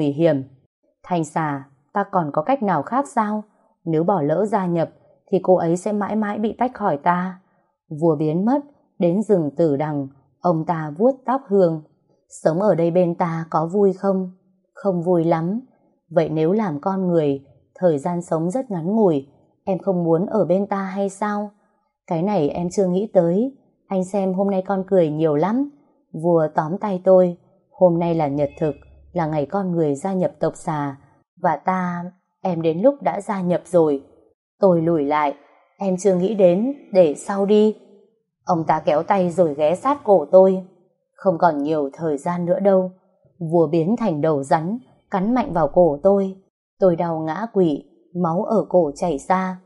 nguy hiểm. Thanh xà, ta còn có cách nào khác sao? Nếu bỏ lỡ gia nhập, thì cô ấy sẽ mãi mãi bị tách khỏi ta. Vua biến mất, đến rừng tử đằng, ông ta vuốt tóc hương. Sống ở đây bên ta có vui không? Không vui lắm. Vậy nếu làm con người, thời gian sống rất ngắn ngủi, em không muốn ở bên ta hay sao? Cái này em chưa nghĩ tới. Anh xem hôm nay con cười nhiều lắm. Vua tóm tay tôi. Hôm nay là nhật thực, là ngày con người gia nhập tộc xà. Và ta, em đến lúc đã gia nhập rồi. Tôi lùi lại. Em chưa nghĩ đến, để sau đi. Ông ta kéo tay rồi ghé sát cổ tôi. Không còn nhiều thời gian nữa đâu. Vua biến thành đầu rắn, cắn mạnh vào cổ tôi. Tôi đau ngã quỵ, máu ở cổ chảy ra.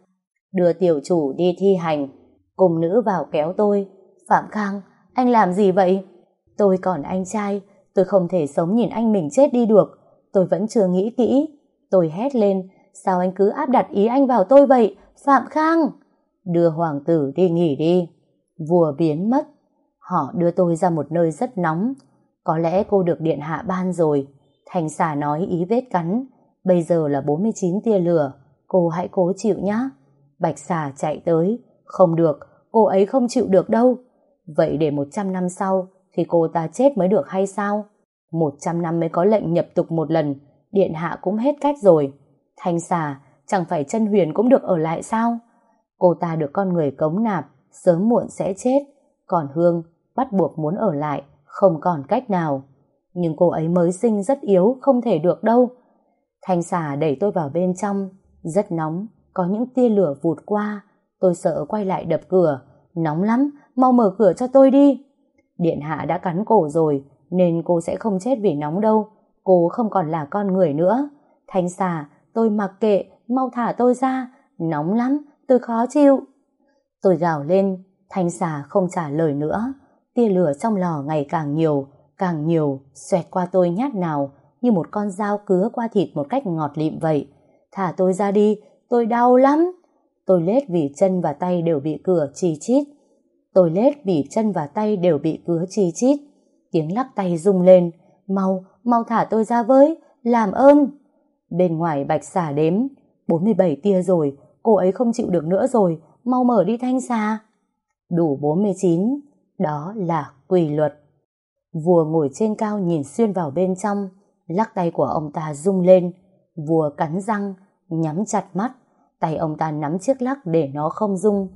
Đưa tiểu chủ đi thi hành. Cùng nữ vào kéo tôi. Phạm Khang, anh làm gì vậy? Tôi còn anh trai, tôi không thể sống nhìn anh mình chết đi được. Tôi vẫn chưa nghĩ kỹ. Tôi hét lên, sao anh cứ áp đặt ý anh vào tôi vậy? Phạm Khang! Đưa hoàng tử đi nghỉ đi. Vua biến mất. Họ đưa tôi ra một nơi rất nóng. Có lẽ cô được điện hạ ban rồi. Thành xà nói ý vết cắn. Bây giờ là 49 tia lửa. Cô hãy cố chịu nhé. Bạch xà chạy tới. Không được, cô ấy không chịu được đâu. Vậy để 100 năm sau thì cô ta chết mới được hay sao? 100 năm mới có lệnh nhập tục một lần. Điện hạ cũng hết cách rồi. Thanh xà, chẳng phải chân huyền cũng được ở lại sao? Cô ta được con người cống nạp, sớm muộn sẽ chết. Còn Hương bắt buộc muốn ở lại, không còn cách nào. Nhưng cô ấy mới sinh rất yếu, không thể được đâu. Thanh xà đẩy tôi vào bên trong, rất nóng, có những tia lửa vụt qua. Tôi sợ quay lại đập cửa, nóng lắm, mau mở cửa cho tôi đi. Điện hạ đã cắn cổ rồi, nên cô sẽ không chết vì nóng đâu. Cô không còn là con người nữa. Thanh xà, tôi mặc kệ, mau thả tôi ra. Nóng lắm, tôi khó chịu. Tôi gào lên, thanh xà không trả lời nữa. Tia lửa trong lò ngày càng nhiều, càng nhiều, xoẹt qua tôi nhát nào, như một con dao cứa qua thịt một cách ngọt lịm vậy. Thả tôi ra đi, tôi đau lắm. Tôi lết vì chân và tay đều bị cửa chi chít. Tôi lết vì chân và tay đều bị cứa chi chít. Tiếng lắc tay rung lên. Mau, mau thả tôi ra với, làm ơn. Bên ngoài bạch xà đếm. 47 tia rồi, cô ấy không chịu được nữa rồi, mau mở đi thanh xà. Đủ 49, đó là quy luật. Vua ngồi trên cao nhìn xuyên vào bên trong, lắc tay của ông ta rung lên. Vua cắn răng, nhắm chặt mắt, tay ông ta nắm chiếc lắc để nó không rung.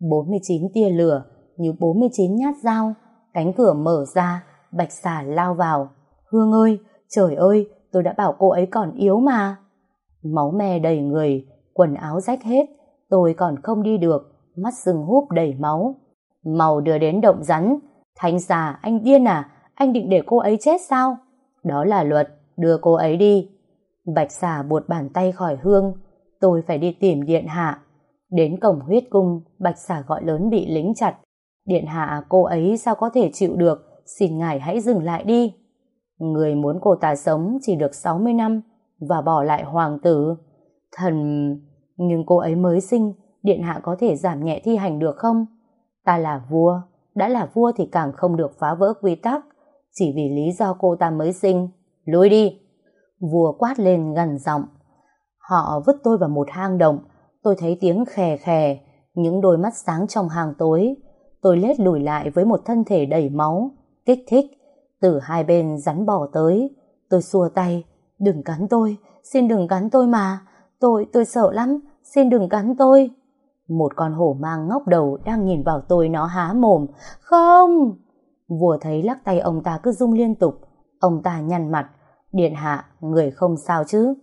49 tia lửa, như 49 nhát dao, cánh cửa mở ra, bạch xà lao vào. Hương ơi, trời ơi, tôi đã bảo cô ấy còn yếu mà. Máu me đầy người, quần áo rách hết, tôi còn không đi được, mắt sưng húp đầy máu. Màu đưa đến động rắn, thanh xà, anh điên à, anh định để cô ấy chết sao? Đó là luật, đưa cô ấy đi. Bạch xà buột bàn tay khỏi hương, tôi phải đi tìm điện hạ. Đến cổng huyết cung, bạch xà gọi lớn bị lính chặt. Điện hạ cô ấy sao có thể chịu được, xin ngài hãy dừng lại đi. Người muốn cô ta sống chỉ được 60 năm và bỏ lại hoàng tử. Thần... Nhưng cô ấy mới sinh, điện hạ có thể giảm nhẹ thi hành được không? Ta là vua, đã là vua thì càng không được phá vỡ quy tắc, chỉ vì lý do cô ta mới sinh. Lùi đi! Vua quát lên gần giọng. Họ vứt tôi vào một hang động, tôi thấy tiếng khè khè, những đôi mắt sáng trong hàng tối. Tôi lết lùi lại với một thân thể đầy máu, kích thích. Từ hai bên rắn bỏ tới, tôi xua tay. Đừng cắn tôi, xin đừng cắn tôi mà. Tôi, tôi sợ lắm, xin đừng cắn tôi. Một con hổ mang ngóc đầu đang nhìn vào tôi nó há mồm. Không! Vua thấy lắc tay ông ta cứ rung liên tục. Ông ta nhăn mặt. Điện hạ, người không sao chứ?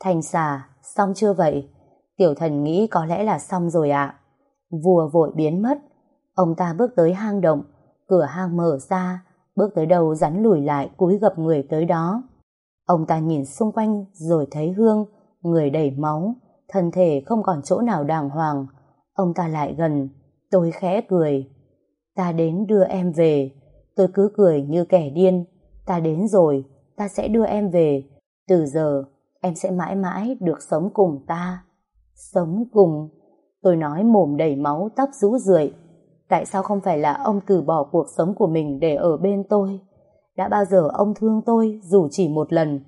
Thanh xà, xong chưa vậy? Tiểu thần nghĩ có lẽ là xong rồi ạ. Vua vội biến mất. Ông ta bước tới hang động. Cửa hang mở ra. Bước tới đầu rắn lùi lại cúi gập người tới đó. Ông ta nhìn xung quanh rồi thấy Hương, người đầy máu, thân thể không còn chỗ nào đàng hoàng. Ông ta lại gần, tôi khẽ cười. Ta đến đưa em về. Tôi cứ cười như kẻ điên. Ta đến rồi, ta sẽ đưa em về. Từ giờ, em sẽ mãi mãi được sống cùng ta. Sống cùng? Tôi nói mồm đầy máu, tóc rũ rượi. Tại sao không phải là ông từ bỏ cuộc sống của mình để ở bên tôi? Đã bao giờ ông thương tôi dù chỉ một lần?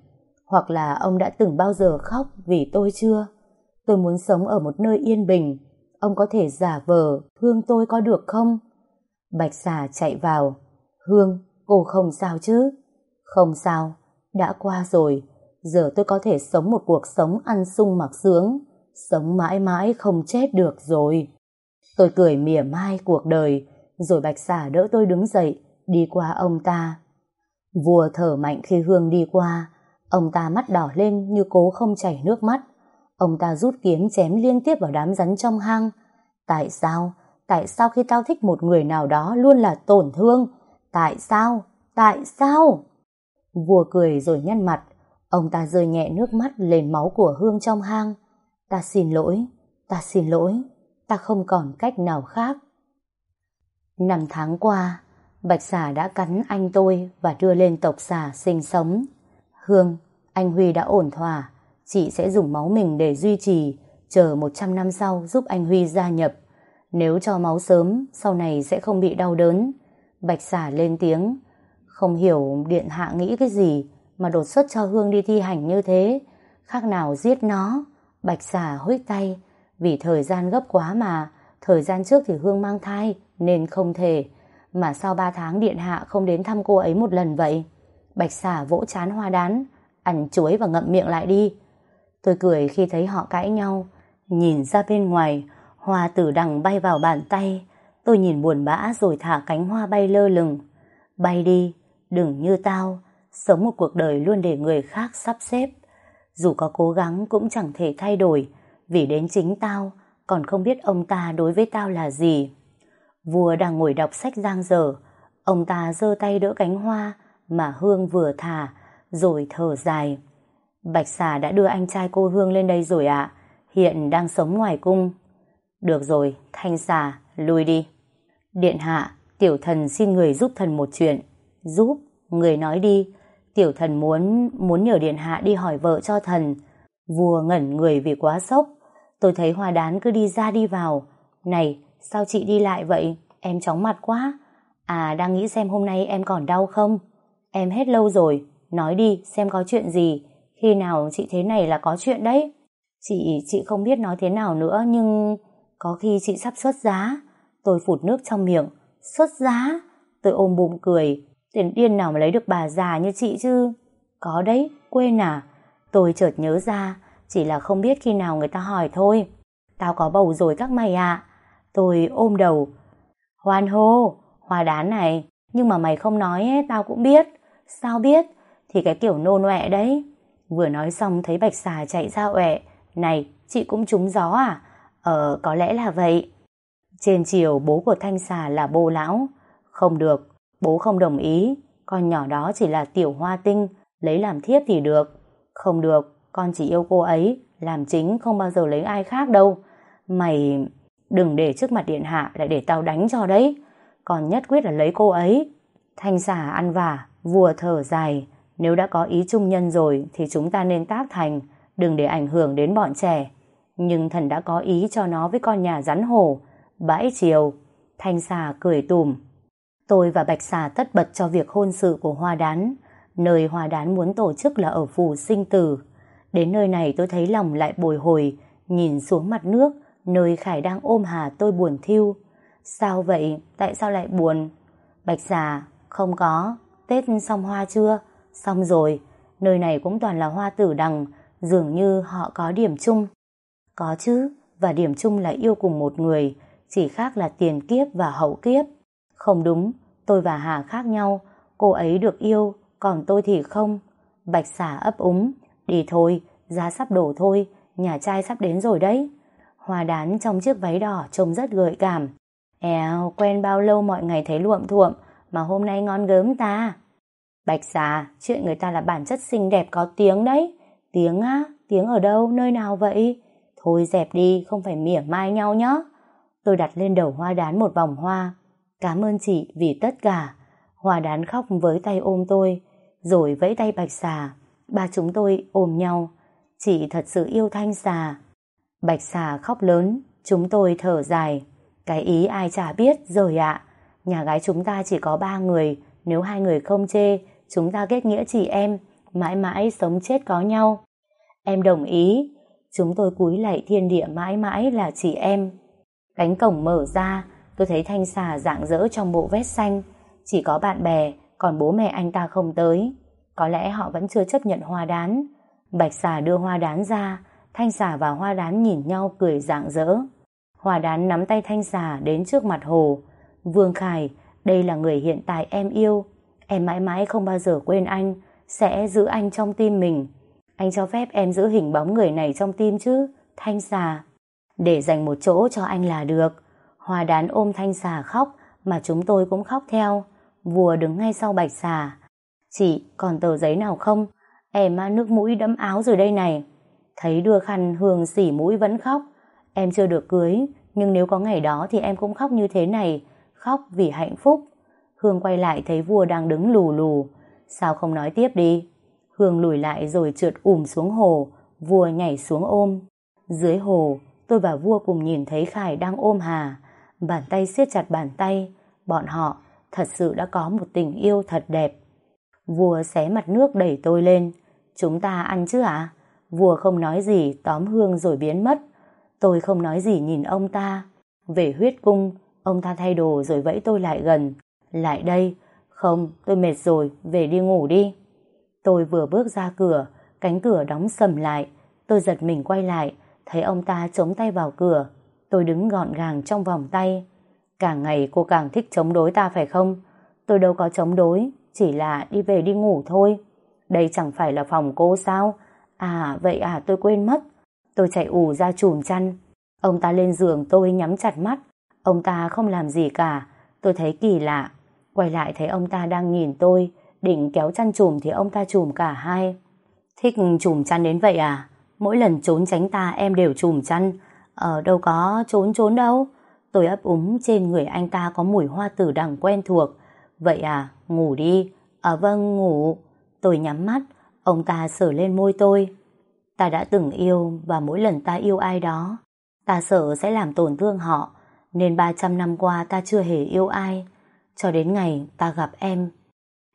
Hoặc là ông đã từng bao giờ khóc vì tôi chưa? Tôi muốn sống ở một nơi yên bình. Ông có thể giả vờ thương tôi có được không? Bạch xà chạy vào. Hương, cô không sao chứ? Không sao, đã qua rồi. Giờ tôi có thể sống một cuộc sống ăn sung mặc sướng. Sống mãi mãi không chết được rồi. Tôi cười mỉa mai cuộc đời, rồi bạch xà đỡ tôi đứng dậy, đi qua ông ta. Vua thở mạnh khi Hương đi qua, ông ta mắt đỏ lên như cố không chảy nước mắt. Ông ta rút kiếm chém liên tiếp vào đám rắn trong hang. Tại sao? Tại sao khi tao thích một người nào đó luôn là tổn thương? Tại sao? Tại sao? Vua cười rồi nhăn mặt. Ông ta rơi nhẹ nước mắt lên máu của Hương trong hang. Ta xin lỗi, ta xin lỗi, ta không còn cách nào khác. Năm tháng qua, Bạch xà đã cắn anh tôi và đưa lên tộc xà sinh sống. Hương, anh Huy đã ổn thỏa, chị sẽ dùng máu mình để duy trì, chờ 100 năm sau giúp anh Huy gia nhập. Nếu cho máu sớm, sau này sẽ không bị đau đớn. Bạch xà lên tiếng, không hiểu điện hạ nghĩ cái gì mà đột xuất cho Hương đi thi hành như thế, khác nào giết nó. Bạch xà hối tay, vì thời gian gấp quá mà, thời gian trước thì Hương mang thai nên không thể. Mà sau ba tháng điện hạ không đến thăm cô ấy một lần vậy? Bạch xà vỗ chán hoa đán, ăn chuối và ngậm miệng lại đi. Tôi cười khi thấy họ cãi nhau, nhìn ra bên ngoài, hoa tử đằng bay vào bàn tay. Tôi nhìn buồn bã rồi thả cánh hoa bay lơ lửng. Bay đi, đừng như tao, sống một cuộc đời luôn để người khác sắp xếp. Dù có cố gắng cũng chẳng thể thay đổi, vì đến chính tao còn không biết ông ta đối với tao là gì. Vua đang ngồi đọc sách giang dở, ông ta giơ tay đỡ cánh hoa mà Hương vừa thả, rồi thở dài. Bạch xà đã đưa anh trai cô Hương lên đây rồi ạ, hiện đang sống ngoài cung. Được rồi, thanh xà, lui đi. Điện hạ, tiểu thần xin người giúp thần một chuyện. Giúp, người nói đi. Tiểu thần muốn muốn nhờ điện hạ đi hỏi vợ cho thần. Vua ngẩn người vì quá sốc. Tôi thấy hoa đán cứ đi ra đi vào. Này, sao chị đi lại vậy? Em chóng mặt quá. À, đang nghĩ xem hôm nay em còn đau không? Em hết lâu rồi. Nói đi, xem có chuyện gì. Khi nào chị thế này là có chuyện đấy. Chị, chị không biết nói thế nào nữa, nhưng có khi chị sắp xuất giá. Tôi phụt nước trong miệng. Xuất giá? Tôi ôm bụng cười. Tiền điên nào mà lấy được bà già như chị chứ? Có đấy, quên à? Tôi chợt nhớ ra, chỉ là không biết khi nào người ta hỏi thôi. Tao có bầu rồi các mày ạ. Tôi ôm đầu. Hoan hô, hoa đán này. Nhưng mà mày không nói ấy, tao cũng biết. Sao biết? Thì cái kiểu nôn ọe đấy. Vừa nói xong thấy bạch xà chạy ra ọe. Này, chị cũng trúng gió à? Ờ, có lẽ là vậy. Trên chiều bố của Thanh xà là bô lão. Không được, bố không đồng ý. Con nhỏ đó chỉ là tiểu hoa tinh, lấy làm thiếp thì được. Không được, con chỉ yêu cô ấy, làm chính không bao giờ lấy ai khác đâu. Mày... Đừng để trước mặt điện hạ lại để tao đánh cho đấy. Còn nhất quyết là lấy cô ấy. Thanh xà ăn vả, vùa thở dài. Nếu đã có ý chung nhân rồi thì chúng ta nên tác thành, đừng để ảnh hưởng đến bọn trẻ. Nhưng thần đã có ý cho nó với con nhà rắn hổ. Bãi chiều, thanh xà cười tùm. Tôi và Bạch xà tất bật cho việc hôn sự của Hoa Đán. Nơi Hoa Đán muốn tổ chức là ở phủ sinh tử. Đến nơi này tôi thấy lòng lại bồi hồi, nhìn xuống mặt nước, nơi Khải đang ôm Hà tôi buồn thiêu. Sao vậy? Tại sao lại buồn? Bạch già, không có. Tết xong hoa chưa? Xong rồi. Nơi này cũng toàn là hoa tử đằng, dường như họ có điểm chung. Có chứ, và điểm chung là yêu cùng một người, chỉ khác là tiền kiếp và hậu kiếp. Không đúng, tôi và Hà khác nhau, cô ấy được yêu, còn tôi thì không. Bạch xà ấp úng, đi thôi, giá sắp đổ thôi, nhà trai sắp đến rồi đấy. Hoa đán trong chiếc váy đỏ trông rất gợi cảm. Eo, quen bao lâu mọi ngày thấy luộm thuộm, mà hôm nay ngon gớm ta. Bạch xà, chuyện người ta là bản chất xinh đẹp có tiếng đấy. Tiếng á, tiếng ở đâu, nơi nào vậy? Thôi dẹp đi, không phải mỉa mai nhau nhé. Tôi đặt lên đầu hoa đán một vòng hoa. Cảm ơn chị vì tất cả. Hoa đán khóc với tay ôm tôi, rồi vẫy tay bạch xà. Ba chúng tôi ôm nhau. Chị thật sự yêu thanh xà. Bạch xà khóc lớn, chúng tôi thở dài. Cái ý ai chả biết rồi ạ. Nhà gái chúng ta chỉ có ba người, nếu hai người không chê, chúng ta kết nghĩa chị em, mãi mãi sống chết có nhau. Em đồng ý, chúng tôi cúi lạy thiên địa mãi mãi là chị em. Cánh cổng mở ra, tôi thấy thanh xà dạng dỡ trong bộ vest xanh, chỉ có bạn bè, còn bố mẹ anh ta không tới. Có lẽ họ vẫn chưa chấp nhận hoa đán. Bạch xà đưa hoa đán ra, thanh xà và hoa đán nhìn nhau cười dạng dỡ. Hoa đán nắm tay thanh xà đến trước mặt hồ. Vương Khải, đây là người hiện tại em yêu. Em mãi mãi không bao giờ quên anh, sẽ giữ anh trong tim mình. Anh cho phép em giữ hình bóng người này trong tim chứ, thanh xà. Để dành một chỗ cho anh là được. Hoa đán ôm thanh xà khóc, mà chúng tôi cũng khóc theo. Vua đứng ngay sau bạch xà. Chị, còn tờ giấy nào không? Em nước mũi đẫm áo rồi đây này. Thấy đưa khăn Hương xỉ mũi vẫn khóc. Em chưa được cưới, nhưng nếu có ngày đó thì em cũng khóc như thế này. Khóc vì hạnh phúc. Hương quay lại thấy vua đang đứng lù lù. Sao không nói tiếp đi? Hương lùi lại rồi trượt ùm xuống hồ. Vua nhảy xuống ôm. Dưới hồ, tôi và vua cùng nhìn thấy Khải đang ôm Hà. Bàn tay siết chặt bàn tay. Bọn họ thật sự đã có một tình yêu thật đẹp. Vua xé mặt nước đẩy tôi lên. Chúng ta ăn chứ ạ? Vua không nói gì tóm hương rồi biến mất. Tôi không nói gì nhìn ông ta. Về huyết cung, ông ta thay đồ rồi vẫy tôi lại gần. Lại đây. Không, tôi mệt rồi, về đi ngủ đi. Tôi vừa bước ra cửa, cánh cửa đóng sầm lại. Tôi giật mình quay lại, thấy ông ta chống tay vào cửa. Tôi đứng gọn gàng trong vòng tay. Càng ngày cô càng thích chống đối ta phải không? Tôi đâu có chống đối, chỉ là đi về đi ngủ thôi. Đây chẳng phải là phòng cô sao? À, vậy à, tôi quên mất. Tôi chạy ù ra chùm chăn. Ông ta lên giường tôi nhắm chặt mắt. Ông ta không làm gì cả. Tôi thấy kỳ lạ. Quay lại thấy ông ta đang nhìn tôi. Định kéo chăn chùm thì ông ta chùm cả hai. Thích chùm chăn đến vậy à? Mỗi lần trốn tránh ta em đều chùm chăn. Ở đâu có trốn trốn đâu. Tôi ấp úng trên người anh ta có mùi hoa tử đằng quen thuộc. Vậy à, ngủ đi. À vâng, ngủ. Tôi nhắm mắt, ông ta sờ lên môi tôi. Ta đã từng yêu và mỗi lần ta yêu ai đó, ta sợ sẽ làm tổn thương họ, nên 300 năm qua ta chưa hề yêu ai. Cho đến ngày ta gặp em.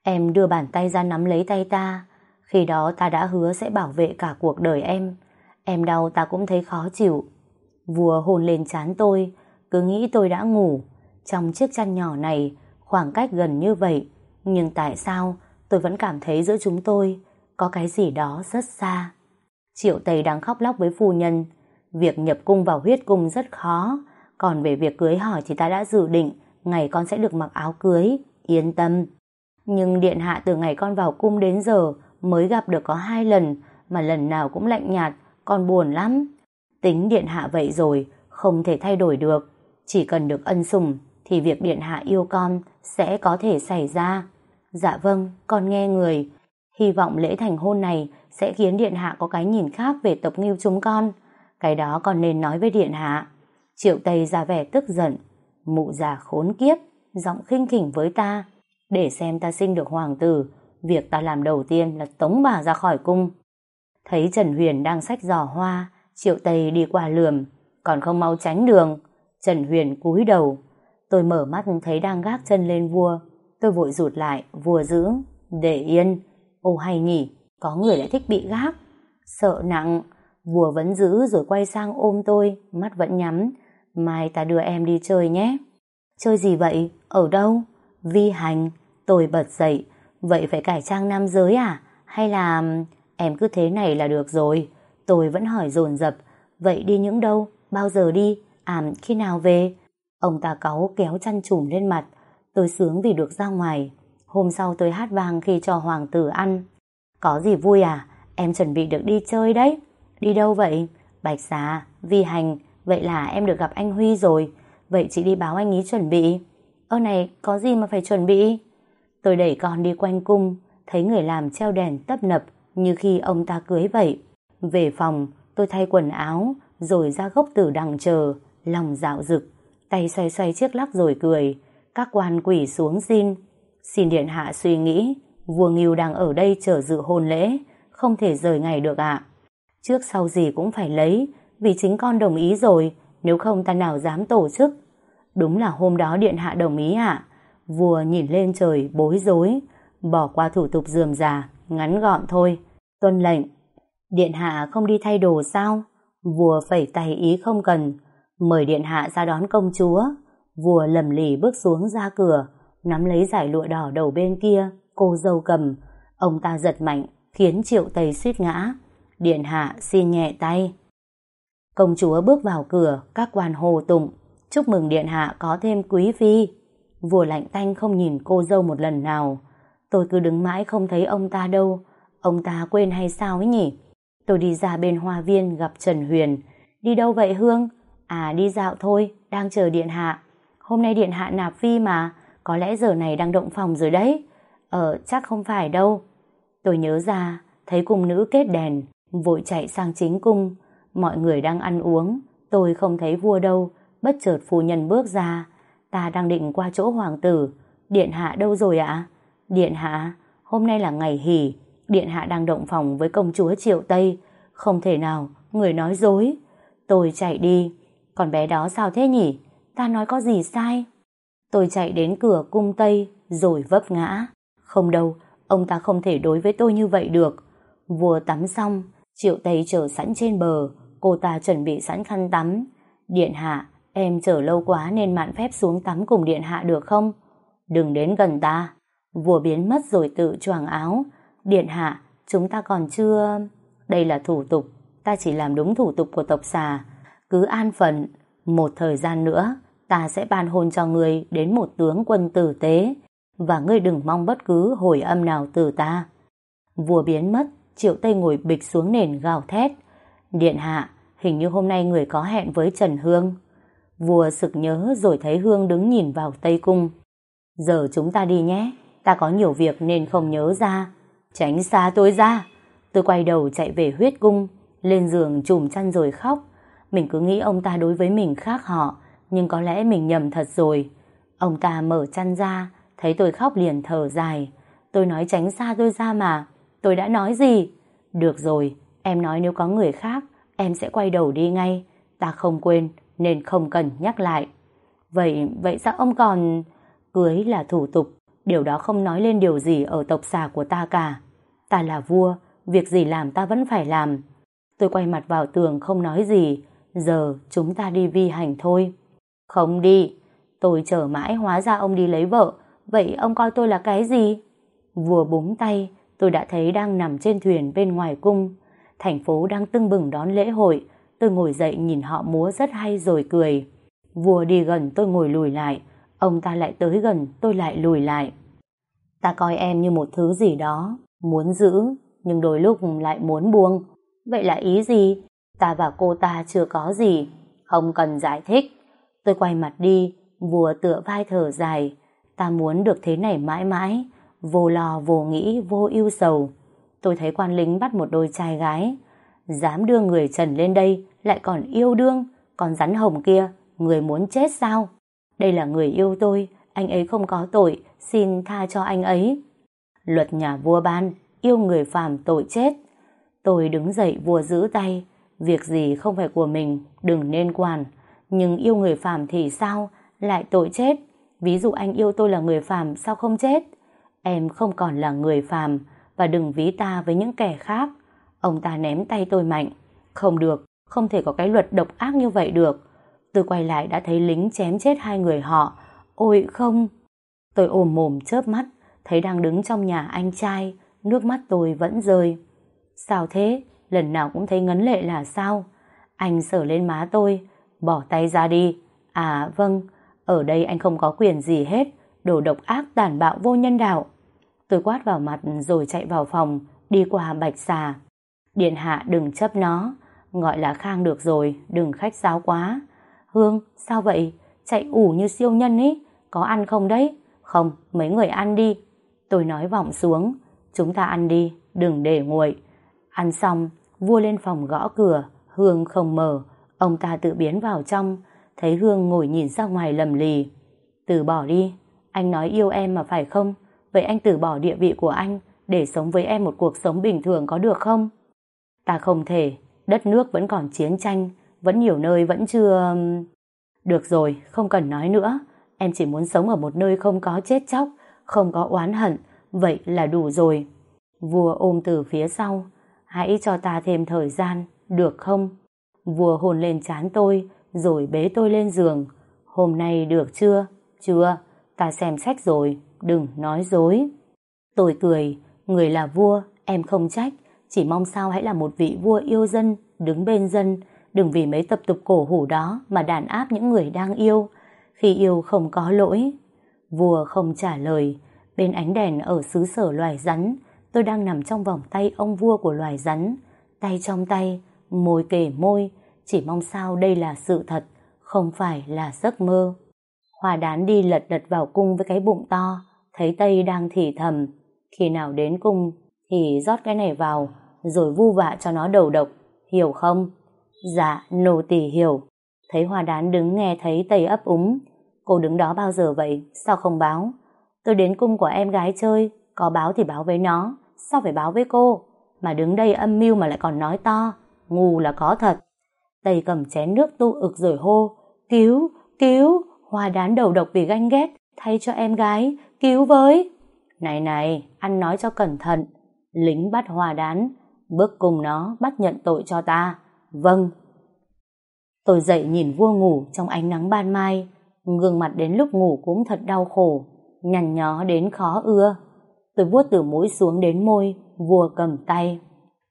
Em đưa bàn tay ra nắm lấy tay ta, khi đó ta đã hứa sẽ bảo vệ cả cuộc đời em. Em đau ta cũng thấy khó chịu. Vua hôn lên chán tôi, cứ nghĩ tôi đã ngủ. Trong chiếc chăn nhỏ này, khoảng cách gần như vậy, nhưng tại sao tôi vẫn cảm thấy giữa chúng tôi có cái gì đó rất xa. Triệu Tây đang khóc lóc với phu nhân. Việc nhập cung vào huyết cung rất khó, còn về việc cưới hỏi thì ta đã dự định ngày con sẽ được mặc áo cưới, yên tâm. Nhưng điện hạ từ ngày con vào cung đến giờ mới gặp được có hai lần, mà lần nào cũng lạnh nhạt, con buồn lắm. Tính điện hạ vậy rồi, không thể thay đổi được. Chỉ cần được ân sủng thì việc điện hạ yêu con sẽ có thể xảy ra. Dạ vâng, con nghe người. Hy vọng lễ thành hôn này sẽ khiến Điện Hạ có cái nhìn khác về tộc nghiêu chúng con. Cái đó còn nên nói với Điện Hạ. Triệu Tây ra vẻ tức giận. Mụ già khốn kiếp, giọng khinh khỉnh với ta. Để xem ta sinh được hoàng tử, việc ta làm đầu tiên là tống bà ra khỏi cung. Thấy Trần Huyền đang sách giỏ hoa, Triệu Tây đi qua lườm, còn không mau tránh đường. Trần Huyền cúi đầu. Tôi mở mắt thấy đang gác chân lên vua, Tôi vội rụt lại, vừa giữ. Để yên. ô hay nhỉ, có người lại thích bị gác. Sợ nặng. vừa vẫn giữ rồi quay sang ôm tôi, mắt vẫn nhắm. Mai ta đưa em đi chơi nhé. Chơi gì vậy? Ở đâu? Vi hành. Tôi bật dậy. Vậy phải cải trang nam giới à? Hay là... Em cứ thế này là được rồi. Tôi vẫn hỏi dồn dập. Vậy đi những đâu? Bao giờ đi? À, khi nào về? Ông ta cáu kéo chăn trùm lên mặt. Tôi sướng vì được ra ngoài. Hôm sau tôi hát vang khi cho hoàng tử ăn. Có gì vui à? Em chuẩn bị được đi chơi đấy. Đi đâu vậy? Bạch xà, vi hành. Vậy là em được gặp anh Huy rồi. Vậy chị đi báo anh ý chuẩn bị. Ơ này, có gì mà phải chuẩn bị? Tôi đẩy con đi quanh cung, thấy người làm treo đèn tấp nập như khi ông ta cưới vậy. Về phòng, tôi thay quần áo, rồi ra gốc tử đằng chờ, lòng dạo rực, tay xoay xoay chiếc lắc rồi cười. Các quan quỷ xuống xin. Xin điện hạ suy nghĩ, vua Nghiêu đang ở đây chờ dự hôn lễ, không thể rời ngày được ạ. Trước sau gì cũng phải lấy, vì chính con đồng ý rồi, nếu không ta nào dám tổ chức. Đúng là hôm đó điện hạ đồng ý ạ. Vua nhìn lên trời bối rối, bỏ qua thủ tục dườm già, ngắn gọn thôi. Tuân lệnh. Điện hạ không đi thay đồ sao? Vua phẩy tay ý không cần. Mời điện hạ ra đón công chúa. Vua lầm lì bước xuống ra cửa, nắm lấy giải lụa đỏ đầu bên kia, cô dâu cầm. Ông ta giật mạnh, khiến triệu tây suýt ngã. Điện hạ xin nhẹ tay. Công chúa bước vào cửa, các quan hồ tụng. Chúc mừng điện hạ có thêm quý phi. Vua lạnh tanh không nhìn cô dâu một lần nào. Tôi cứ đứng mãi không thấy ông ta đâu. Ông ta quên hay sao ấy nhỉ? Tôi đi ra bên hoa viên gặp Trần Huyền. Đi đâu vậy Hương? À đi dạo thôi, đang chờ điện hạ. Hôm nay điện hạ nạp phi mà, có lẽ giờ này đang động phòng rồi đấy. Ờ, chắc không phải đâu. Tôi nhớ ra, thấy cung nữ kết đèn, vội chạy sang chính cung. Mọi người đang ăn uống, tôi không thấy vua đâu, bất chợt phu nhân bước ra. Ta đang định qua chỗ hoàng tử. Điện hạ đâu rồi ạ? Điện hạ, hôm nay là ngày hỉ. Điện hạ đang động phòng với công chúa Triệu Tây. Không thể nào, người nói dối. Tôi chạy đi. Còn bé đó sao thế nhỉ? Ta nói có gì sai? Tôi chạy đến cửa cung Tây, rồi vấp ngã. Không đâu, ông ta không thể đối với tôi như vậy được. vừa tắm xong, Triệu Tây chờ sẵn trên bờ, cô ta chuẩn bị sẵn khăn tắm. Điện hạ, em chờ lâu quá nên mạn phép xuống tắm cùng điện hạ được không? Đừng đến gần ta. vừa biến mất rồi tự choàng áo. Điện hạ, chúng ta còn chưa... Đây là thủ tục, ta chỉ làm đúng thủ tục của tộc xà. Cứ an phận, một thời gian nữa, ta sẽ ban hôn cho ngươi đến một tướng quân tử tế, và ngươi đừng mong bất cứ hồi âm nào từ ta. Vua biến mất, Triệu Tây ngồi bịch xuống nền gào thét. Điện hạ, hình như hôm nay người có hẹn với Trần Hương. Vua sực nhớ rồi thấy Hương đứng nhìn vào Tây Cung. Giờ chúng ta đi nhé, ta có nhiều việc nên không nhớ ra. Tránh xa tôi ra. Tôi quay đầu chạy về huyết cung, lên giường chùm chăn rồi khóc. Mình cứ nghĩ ông ta đối với mình khác họ, nhưng có lẽ mình nhầm thật rồi. Ông ta mở chăn ra, thấy tôi khóc liền thở dài. Tôi nói tránh xa tôi ra mà. Tôi đã nói gì? Được rồi, em nói nếu có người khác, em sẽ quay đầu đi ngay. Ta không quên, nên không cần nhắc lại. Vậy, vậy sao ông còn... Cưới là thủ tục, điều đó không nói lên điều gì ở tộc xà của ta cả. Ta là vua, việc gì làm ta vẫn phải làm. Tôi quay mặt vào tường không nói gì, giờ chúng ta đi vi hành thôi. Không đi, tôi chờ mãi hóa ra ông đi lấy vợ, vậy ông coi tôi là cái gì? Vừa búng tay, tôi đã thấy đang nằm trên thuyền bên ngoài cung. Thành phố đang tưng bừng đón lễ hội, tôi ngồi dậy nhìn họ múa rất hay rồi cười. Vua đi gần tôi ngồi lùi lại, ông ta lại tới gần tôi lại lùi lại. Ta coi em như một thứ gì đó, muốn giữ, nhưng đôi lúc lại muốn buông. Vậy là ý gì? Ta và cô ta chưa có gì, không cần giải thích. Tôi quay mặt đi, vua tựa vai thở dài. Ta muốn được thế này mãi mãi, vô lo, vô nghĩ, vô ưu sầu. Tôi thấy quan lính bắt một đôi trai gái. Dám đưa người trần lên đây, lại còn yêu đương. Còn rắn hồng kia, người muốn chết sao? Đây là người yêu tôi, anh ấy không có tội, xin tha cho anh ấy. Luật nhà vua ban, yêu người phàm tội chết. Tôi đứng dậy vua giữ tay, việc gì không phải của mình, đừng nên quản. Nhưng yêu người phàm thì sao, lại tội chết. Ví dụ anh yêu tôi là người phàm sao không chết? Em không còn là người phàm và đừng ví ta với những kẻ khác. Ông ta ném tay tôi mạnh. Không được, không thể có cái luật độc ác như vậy được. Tôi quay lại đã thấy lính chém chết hai người họ. Ôi không! Tôi ồm mồm chớp mắt, thấy đang đứng trong nhà anh trai, nước mắt tôi vẫn rơi. Sao thế? Lần nào cũng thấy ngấn lệ là sao? Anh sờ lên má tôi, bỏ tay ra đi. À vâng, ở đây anh không có quyền gì hết, đồ độc ác tàn bạo vô nhân đạo. Tôi quát vào mặt rồi chạy vào phòng, đi qua bạch xà. Điện hạ đừng chấp nó, gọi là khang được rồi, đừng khách sáo quá. Hương, sao vậy? Chạy ủ như siêu nhân ấy, có ăn không đấy? Không, mấy người ăn đi. Tôi nói vọng xuống, chúng ta ăn đi, đừng để nguội. Ăn xong, vua lên phòng gõ cửa, Hương không mở, ông ta tự biến vào trong, thấy Hương ngồi nhìn ra ngoài lầm lì. Từ bỏ đi, anh nói yêu em mà phải không? Vậy anh từ bỏ địa vị của anh để sống với em một cuộc sống bình thường có được không? Ta không thể, đất nước vẫn còn chiến tranh, vẫn nhiều nơi vẫn chưa... Được rồi, không cần nói nữa, em chỉ muốn sống ở một nơi không có chết chóc, không có oán hận, vậy là đủ rồi. Vua ôm từ phía sau. Hãy cho ta thêm thời gian, được không? Vua hôn lên chán tôi, rồi bế tôi lên giường. Hôm nay được chưa? Chưa, ta xem sách rồi, đừng nói dối. Tôi cười, người là vua, em không trách. Chỉ mong sao hãy là một vị vua yêu dân, đứng bên dân, đừng vì mấy tập tục cổ hủ đó mà đàn áp những người đang yêu. Khi yêu không có lỗi. Vua không trả lời, bên ánh đèn ở xứ sở loài rắn, tôi đang nằm trong vòng tay ông vua của loài rắn. Tay trong tay, môi kề môi, chỉ mong sao đây là sự thật, không phải là giấc mơ. Hoa đán đi lật lật vào cung với cái bụng to, thấy Tây đang thì thầm. Khi nào đến cung thì rót cái này vào, rồi vu vạ cho nó đầu độc, hiểu không? Dạ, nô tỳ hiểu. Thấy hoa đán đứng nghe thấy Tây ấp úng. Cô đứng đó bao giờ vậy? Sao không báo? Tôi đến cung của em gái chơi, có báo thì báo với nó, sao phải báo với cô? Mà đứng đây âm mưu mà lại còn nói to, ngu là có thật. Tây cầm chén nước tu ực rồi hô, cứu, cứu, hoa đán đầu độc vì ganh ghét, thay cho em gái, cứu với. Này này, ăn nói cho cẩn thận, lính bắt hoa đán, bước cùng nó bắt nhận tội cho ta. Vâng. Tôi dậy nhìn vua ngủ trong ánh nắng ban mai, gương mặt đến lúc ngủ cũng thật đau khổ, nhằn nhó đến khó ưa. Tôi vuốt từ mũi xuống đến môi, vua cầm tay.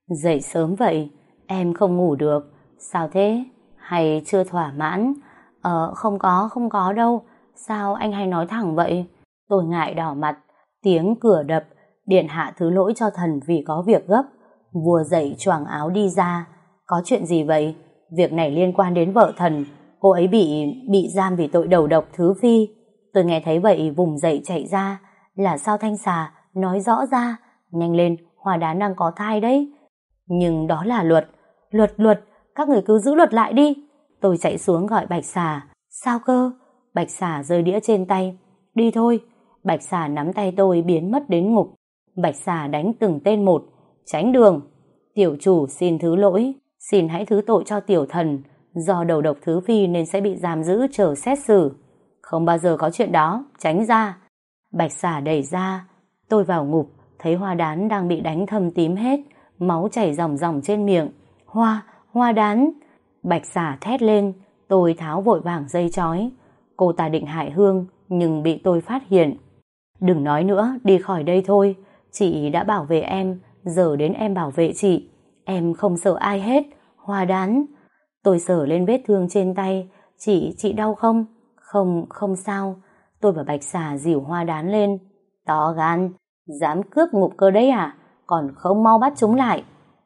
Dậy sớm vậy, em không ngủ được. Sao thế? Hay chưa thỏa mãn? Ờ, không có, không có đâu. Sao anh hay nói thẳng vậy? Tôi ngại đỏ mặt, tiếng cửa đập, điện hạ thứ lỗi cho thần vì có việc gấp. Vua dậy choàng áo đi ra. Có chuyện gì vậy? Việc này liên quan đến vợ thần. Cô ấy bị bị giam vì tội đầu độc thứ phi. Tôi nghe thấy vậy vùng dậy chạy ra. Là sao thanh xà? Nói rõ ra. Nhanh lên, hòa đán đang có thai đấy. Nhưng đó là luật. Luật luật, các người cứ giữ luật lại đi. Tôi chạy xuống gọi bạch xà. Sao cơ? Bạch xà rơi đĩa trên tay. Đi thôi. Bạch xà nắm tay tôi biến mất đến ngục. Bạch xà đánh từng tên một. Tránh đường. Tiểu chủ xin thứ lỗi. Xin hãy thứ tội cho tiểu thần. Do đầu độc thứ phi nên sẽ bị giam giữ chờ xét xử. Không bao giờ có chuyện đó. Tránh ra. Bạch xà đẩy ra. Tôi vào ngục. Thấy hoa đán đang bị đánh thâm tím hết. Máu chảy ròng ròng trên miệng. Hoa, hoa đán. Bạch xà thét lên. Tôi tháo vội vàng dây chói. Cô ta định hại Hương nhưng bị tôi phát hiện. Đừng nói nữa, đi khỏi đây thôi. Chị đã bảo vệ em, giờ đến em bảo vệ chị. Em không sợ ai hết. Hoa đán. Tôi sờ lên vết thương trên tay. Chị, chị đau không? Không, không sao. Tôi và Bạch xà dìu hoa đán lên. To gan, dám cướp ngục cơ đấy à? Còn không mau bắt chúng lại.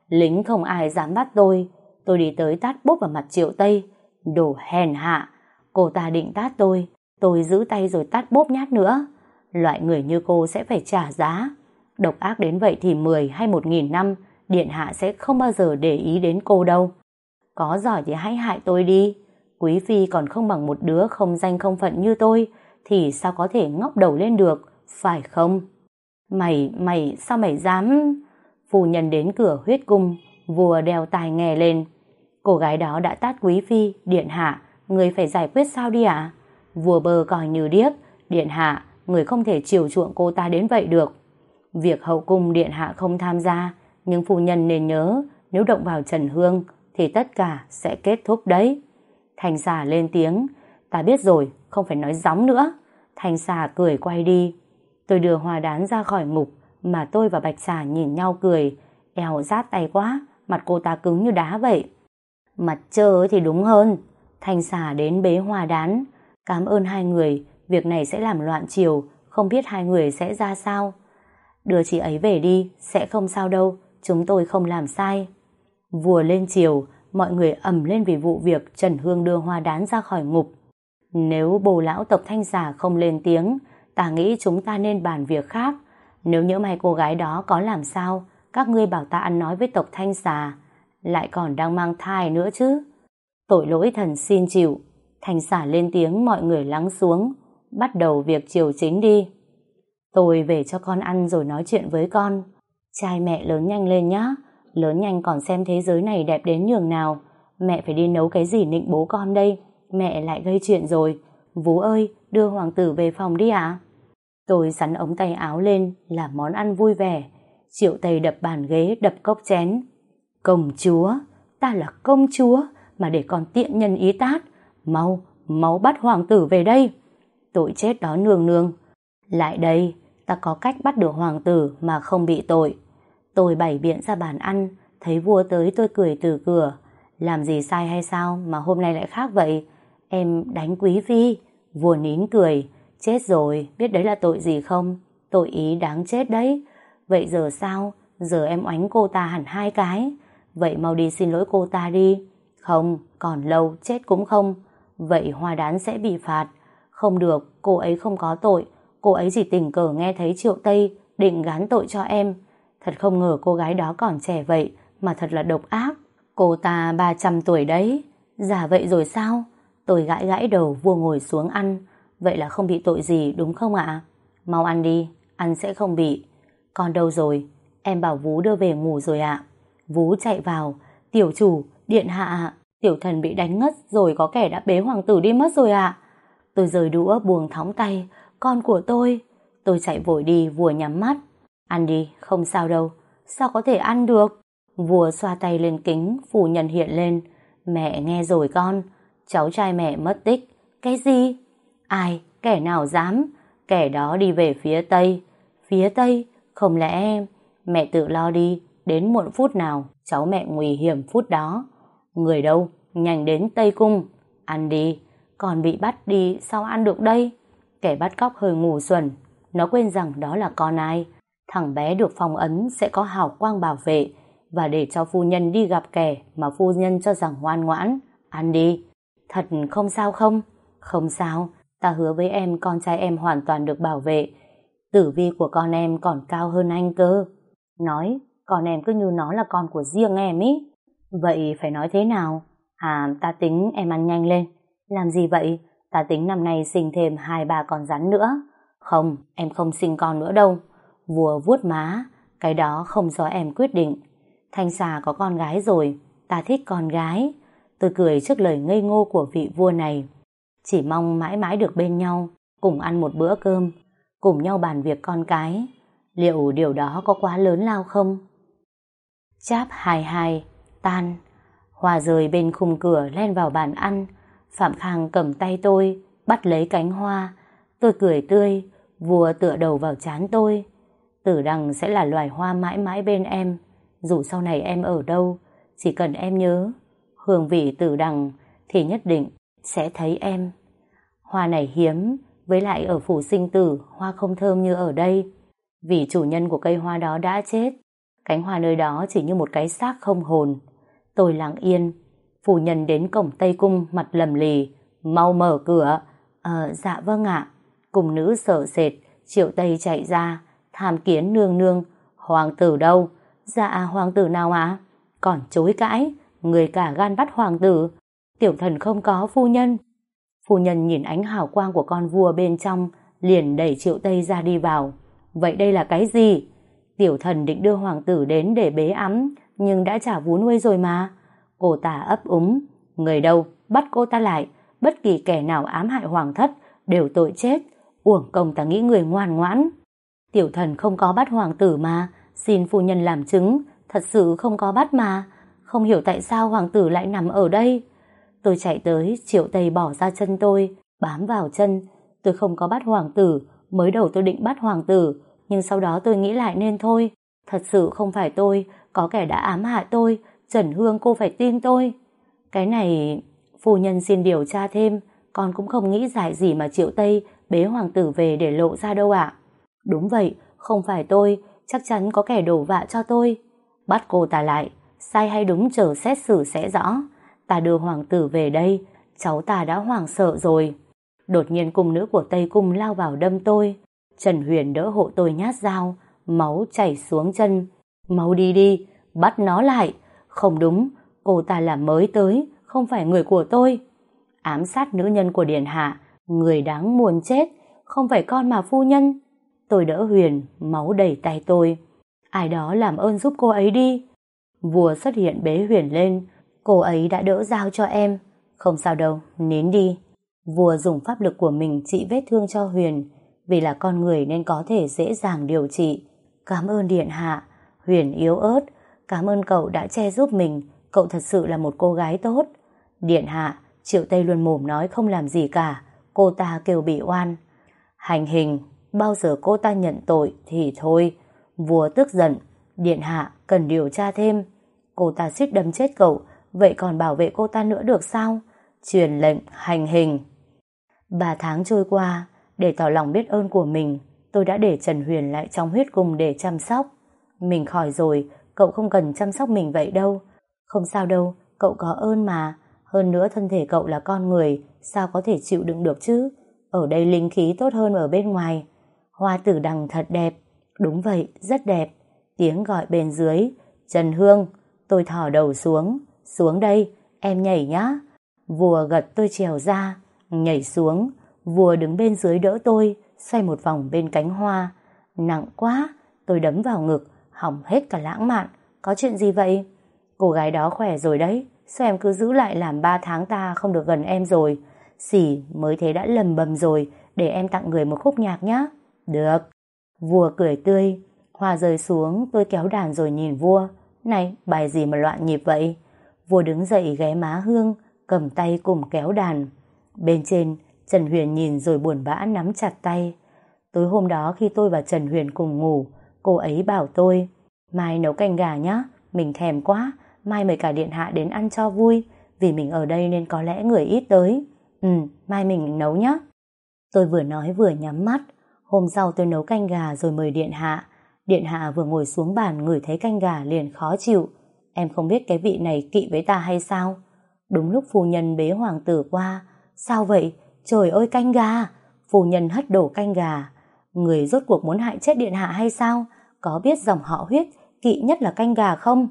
Lính không ai dám bắt tôi. Tôi đi tới tát bốp vào mặt triệu Tây. Đồ hèn hạ. Cô ta định tát tôi. Tôi giữ tay rồi tát bốp nhát nữa. Loại người như cô sẽ phải trả giá. Độc ác đến vậy thì 10 hay 1 nghìn năm Điện Hạ sẽ không bao giờ để ý đến cô đâu. Có giỏi thì hãy hại tôi đi. Quý Phi còn không bằng một đứa không danh không phận như tôi thì sao có thể ngóc đầu lên được, phải không? Mày, mày, sao mày dám... Phu nhân đến cửa huyết cung, vua đeo tài nghe lên. Cô gái đó đã tát quý phi, điện hạ, người phải giải quyết sao đi ạ? Vua bơ coi như điếc, điện hạ, người không thể chiều chuộng cô ta đến vậy được. Việc hậu cung điện hạ không tham gia, nhưng phu nhân nên nhớ, nếu động vào Trần Hương, thì tất cả sẽ kết thúc đấy. Thành xà lên tiếng, ta biết rồi, không phải nói gióng nữa. Thành xà cười quay đi. Tôi đưa hoa đán ra khỏi ngục, mà tôi và bạch xà nhìn nhau cười, eo rát tay quá, mặt cô ta cứng như đá vậy. Mặt trơ thì đúng hơn. Thanh xà đến bế hoa đán. Cảm ơn hai người, việc này sẽ làm loạn chiều, không biết hai người sẽ ra sao. Đưa chị ấy về đi, sẽ không sao đâu, chúng tôi không làm sai. Vùa lên chiều, mọi người ầm lên vì vụ việc Trần Hương đưa hoa đán ra khỏi ngục. Nếu bồ lão tộc thanh xà không lên tiếng, ta nghĩ chúng ta nên bàn việc khác. Nếu nhớ may cô gái đó có làm sao, các ngươi bảo ta ăn nói với tộc thanh xà, lại còn đang mang thai nữa chứ. Tội lỗi thần xin chịu. Thanh xà lên tiếng mọi người lắng xuống, bắt đầu việc chiều chính đi. Tôi về cho con ăn rồi nói chuyện với con. Trai mẹ lớn nhanh lên nhá, lớn nhanh còn xem thế giới này đẹp đến nhường nào. Mẹ phải đi nấu cái gì nịnh bố con đây, mẹ lại gây chuyện rồi. Vú ơi, đưa hoàng tử về phòng đi ạ. Tôi sắn ống tay áo lên làm món ăn vui vẻ. Triệu Tây đập bàn ghế, đập cốc chén. Công chúa, ta là công chúa, mà để con tiện nhân ý tát. Mau, mau bắt hoàng tử về đây. Tội chết đó nương nương. Lại đây, ta có cách bắt được hoàng tử mà không bị tội. Tôi bày biện ra bàn ăn, thấy vua tới tôi cười từ cửa. Làm gì sai hay sao mà hôm nay lại khác vậy? Em đánh quý phi. Vua nín cười. Chết rồi, biết đấy là tội gì không? Tội ý đáng chết đấy. Vậy giờ sao? Giờ em oánh cô ta hẳn hai cái. Vậy mau đi xin lỗi cô ta đi. Không, còn lâu, chết cũng không. Vậy hoa đán sẽ bị phạt. Không được, cô ấy không có tội. Cô ấy chỉ tình cờ nghe thấy triệu Tây định gán tội cho em. Thật không ngờ cô gái đó còn trẻ vậy mà thật là độc ác. Cô ta 300 tuổi đấy. Giả vậy rồi sao? Tôi gãi gãi đầu vua ngồi xuống ăn. Vậy là không bị tội gì đúng không ạ? Mau ăn đi, ăn sẽ không bị. Còn đâu rồi? Em bảo Vú đưa về ngủ rồi ạ. Vú chạy vào. Tiểu chủ, điện hạ ạ. Tiểu thần bị đánh ngất rồi có kẻ đã bế hoàng tử đi mất rồi ạ. Tôi rời đũa buông thóng tay. Con của tôi. Tôi chạy vội đi vừa nhắm mắt. Ăn đi, không sao đâu. Sao có thể ăn được? Vua xoa tay lên kính, phủ nhân hiện lên. Mẹ nghe rồi con. Cháu trai mẹ mất tích. Cái gì? Ai? Kẻ nào dám? Kẻ đó đi về phía Tây. Phía Tây? Không lẽ em mẹ tự lo đi, đến muộn phút nào, cháu mẹ nguy hiểm phút đó. Người đâu? Nhanh đến Tây Cung. Ăn đi. Còn bị bắt đi, sao ăn được đây? Kẻ bắt cóc hơi ngủ xuẩn. Nó quên rằng đó là con ai. Thằng bé được phong ấn sẽ có hào quang bảo vệ và để cho phu nhân đi gặp kẻ mà phu nhân cho rằng ngoan ngoãn. Ăn đi. Thật không sao không? Không sao. Ta hứa với em con trai em hoàn toàn được bảo vệ. Tử vi của con em còn cao hơn anh cơ. Nói, con em cứ như nó là con của riêng em ý. Vậy phải nói thế nào? À, ta tính em ăn nhanh lên. Làm gì vậy? Ta tính năm nay sinh thêm hai ba con rắn nữa. Không, em không sinh con nữa đâu. Vua vuốt má, cái đó không do em quyết định. Thanh xà có con gái rồi, ta thích con gái. Tôi cười trước lời ngây ngô của vị vua này. Chỉ mong mãi mãi được bên nhau, cùng ăn một bữa cơm, cùng nhau bàn việc con cái. Liệu điều đó có quá lớn lao không? Cháp hài hài, tan. Hòa rời bên khung cửa len vào bàn ăn. Phạm Khang cầm tay tôi, bắt lấy cánh hoa. Tôi cười tươi, vua tựa đầu vào chán tôi. Tử đằng sẽ là loài hoa mãi mãi bên em. Dù sau này em ở đâu, chỉ cần em nhớ, hương vị tử đằng thì nhất định sẽ thấy em. Hoa này hiếm, với lại ở phủ sinh tử, hoa không thơm như ở đây. Vì chủ nhân của cây hoa đó đã chết, cánh hoa nơi đó chỉ như một cái xác không hồn. Tôi lặng yên, phủ nhân đến cổng Tây Cung mặt lầm lì, mau mở cửa. Ờ, dạ vâng ạ. Cùng nữ sợ sệt, triệu Tây chạy ra, tham kiến nương nương. Hoàng tử đâu? Dạ, hoàng tử nào ạ? Còn chối cãi, người cả gan bắt hoàng tử. Tiểu thần không có phu nhân. Phu nhân nhìn ánh hào quang của con vua bên trong, liền đẩy triệu Tây ra đi vào. Vậy đây là cái gì? Tiểu thần định đưa hoàng tử đến để bế ấm, nhưng đã trả vú nuôi rồi mà. Cô ta ấp úng. Người đâu, bắt cô ta lại. Bất kỳ kẻ nào ám hại hoàng thất đều tội chết. Uổng công ta nghĩ người ngoan ngoãn. Tiểu thần không có bắt hoàng tử mà. Xin phu nhân làm chứng. Thật sự không có bắt mà. Không hiểu tại sao hoàng tử lại nằm ở đây. Tôi chạy tới, triệu tây bỏ ra chân tôi, bám vào chân. Tôi không có bắt hoàng tử, mới đầu tôi định bắt hoàng tử, nhưng sau đó tôi nghĩ lại nên thôi. Thật sự không phải tôi, có kẻ đã ám hại tôi, Trần Hương cô phải tin tôi. Cái này, phu nhân xin điều tra thêm, con cũng không nghĩ giải gì mà Triệu Tây bế hoàng tử về để lộ ra đâu ạ. Đúng vậy, không phải tôi, chắc chắn có kẻ đổ vạ cho tôi. Bắt cô ta lại, sai hay đúng chờ xét xử sẽ rõ. Ta đưa hoàng tử về đây, cháu ta đã hoảng sợ rồi. Đột nhiên cung nữ của Tây Cung lao vào đâm tôi. Trần Huyền đỡ hộ tôi nhát dao, máu chảy xuống chân. Mau đi đi, bắt nó lại. Không đúng, cô ta là mới tới, không phải người của tôi. Ám sát nữ nhân của Điền Hạ, người đáng muôn chết, không phải con mà phu nhân. Tôi đỡ Huyền, máu đầy tay tôi. Ai đó làm ơn giúp cô ấy đi. Vua xuất hiện bế Huyền lên, cô ấy đã đỡ dao cho em. Không sao đâu, nến đi. Vua dùng pháp lực của mình trị vết thương cho Huyền, vì là con người nên có thể dễ dàng điều trị. Cảm ơn Điện Hạ. Huyền yếu ớt, cảm ơn cậu đã che giúp mình, cậu thật sự là một cô gái tốt. Điện hạ, Triệu Tây luôn mồm nói không làm gì cả, cô ta kêu bị oan. Hành hình, bao giờ cô ta nhận tội thì thôi. Vua tức giận, điện hạ cần điều tra thêm. Cô ta suýt đâm chết cậu, vậy còn bảo vệ cô ta nữa được sao? Truyền lệnh hành hình. Ba tháng trôi qua, để tỏ lòng biết ơn của mình, tôi đã để Trần Huyền lại trong huyết cung để chăm sóc. Mình khỏi rồi, cậu không cần chăm sóc mình vậy đâu. Không sao đâu, cậu có ơn mà. Hơn nữa thân thể cậu là con người, sao có thể chịu đựng được chứ? Ở đây linh khí tốt hơn ở bên ngoài. Hoa tử đằng thật đẹp. Đúng vậy, rất đẹp. Tiếng gọi bên dưới. Trần Hương, tôi thỏ đầu xuống. Xuống đây, em nhảy nhá. Vua gật tôi trèo ra. Nhảy xuống. Vua đứng bên dưới đỡ tôi, xoay một vòng bên cánh hoa. Nặng quá, tôi đấm vào ngực, hỏng hết cả lãng mạn. Có chuyện gì vậy? Cô gái đó khỏe rồi đấy. Sao em cứ giữ lại làm ba tháng ta không được gần em rồi? Xỉ mới thế đã lầm bầm rồi, để em tặng người một khúc nhạc nhá. Được. Vua cười tươi. Hoa rơi xuống, tôi kéo đàn rồi nhìn vua. Này, bài gì mà loạn nhịp vậy? Vua đứng dậy ghé má hương, cầm tay cùng kéo đàn. Bên trên, Trần Huyền nhìn rồi buồn bã nắm chặt tay. Tối hôm đó khi tôi và Trần Huyền cùng ngủ, cô ấy bảo tôi, mai nấu canh gà nhá, mình thèm quá, mai mời cả điện hạ đến ăn cho vui, vì mình ở đây nên có lẽ người ít tới. Ừ, mai mình nấu nhá. Tôi vừa nói vừa nhắm mắt, hôm sau tôi nấu canh gà rồi mời điện hạ. Điện hạ vừa ngồi xuống bàn ngửi thấy canh gà liền khó chịu. Em không biết cái vị này kỵ với ta hay sao? Đúng lúc phu nhân bế hoàng tử qua. Sao vậy? Trời ơi canh gà! Phu nhân hất đổ canh gà. Người rốt cuộc muốn hại chết điện hạ hay sao? Có biết dòng họ huyết kỵ nhất là canh gà không?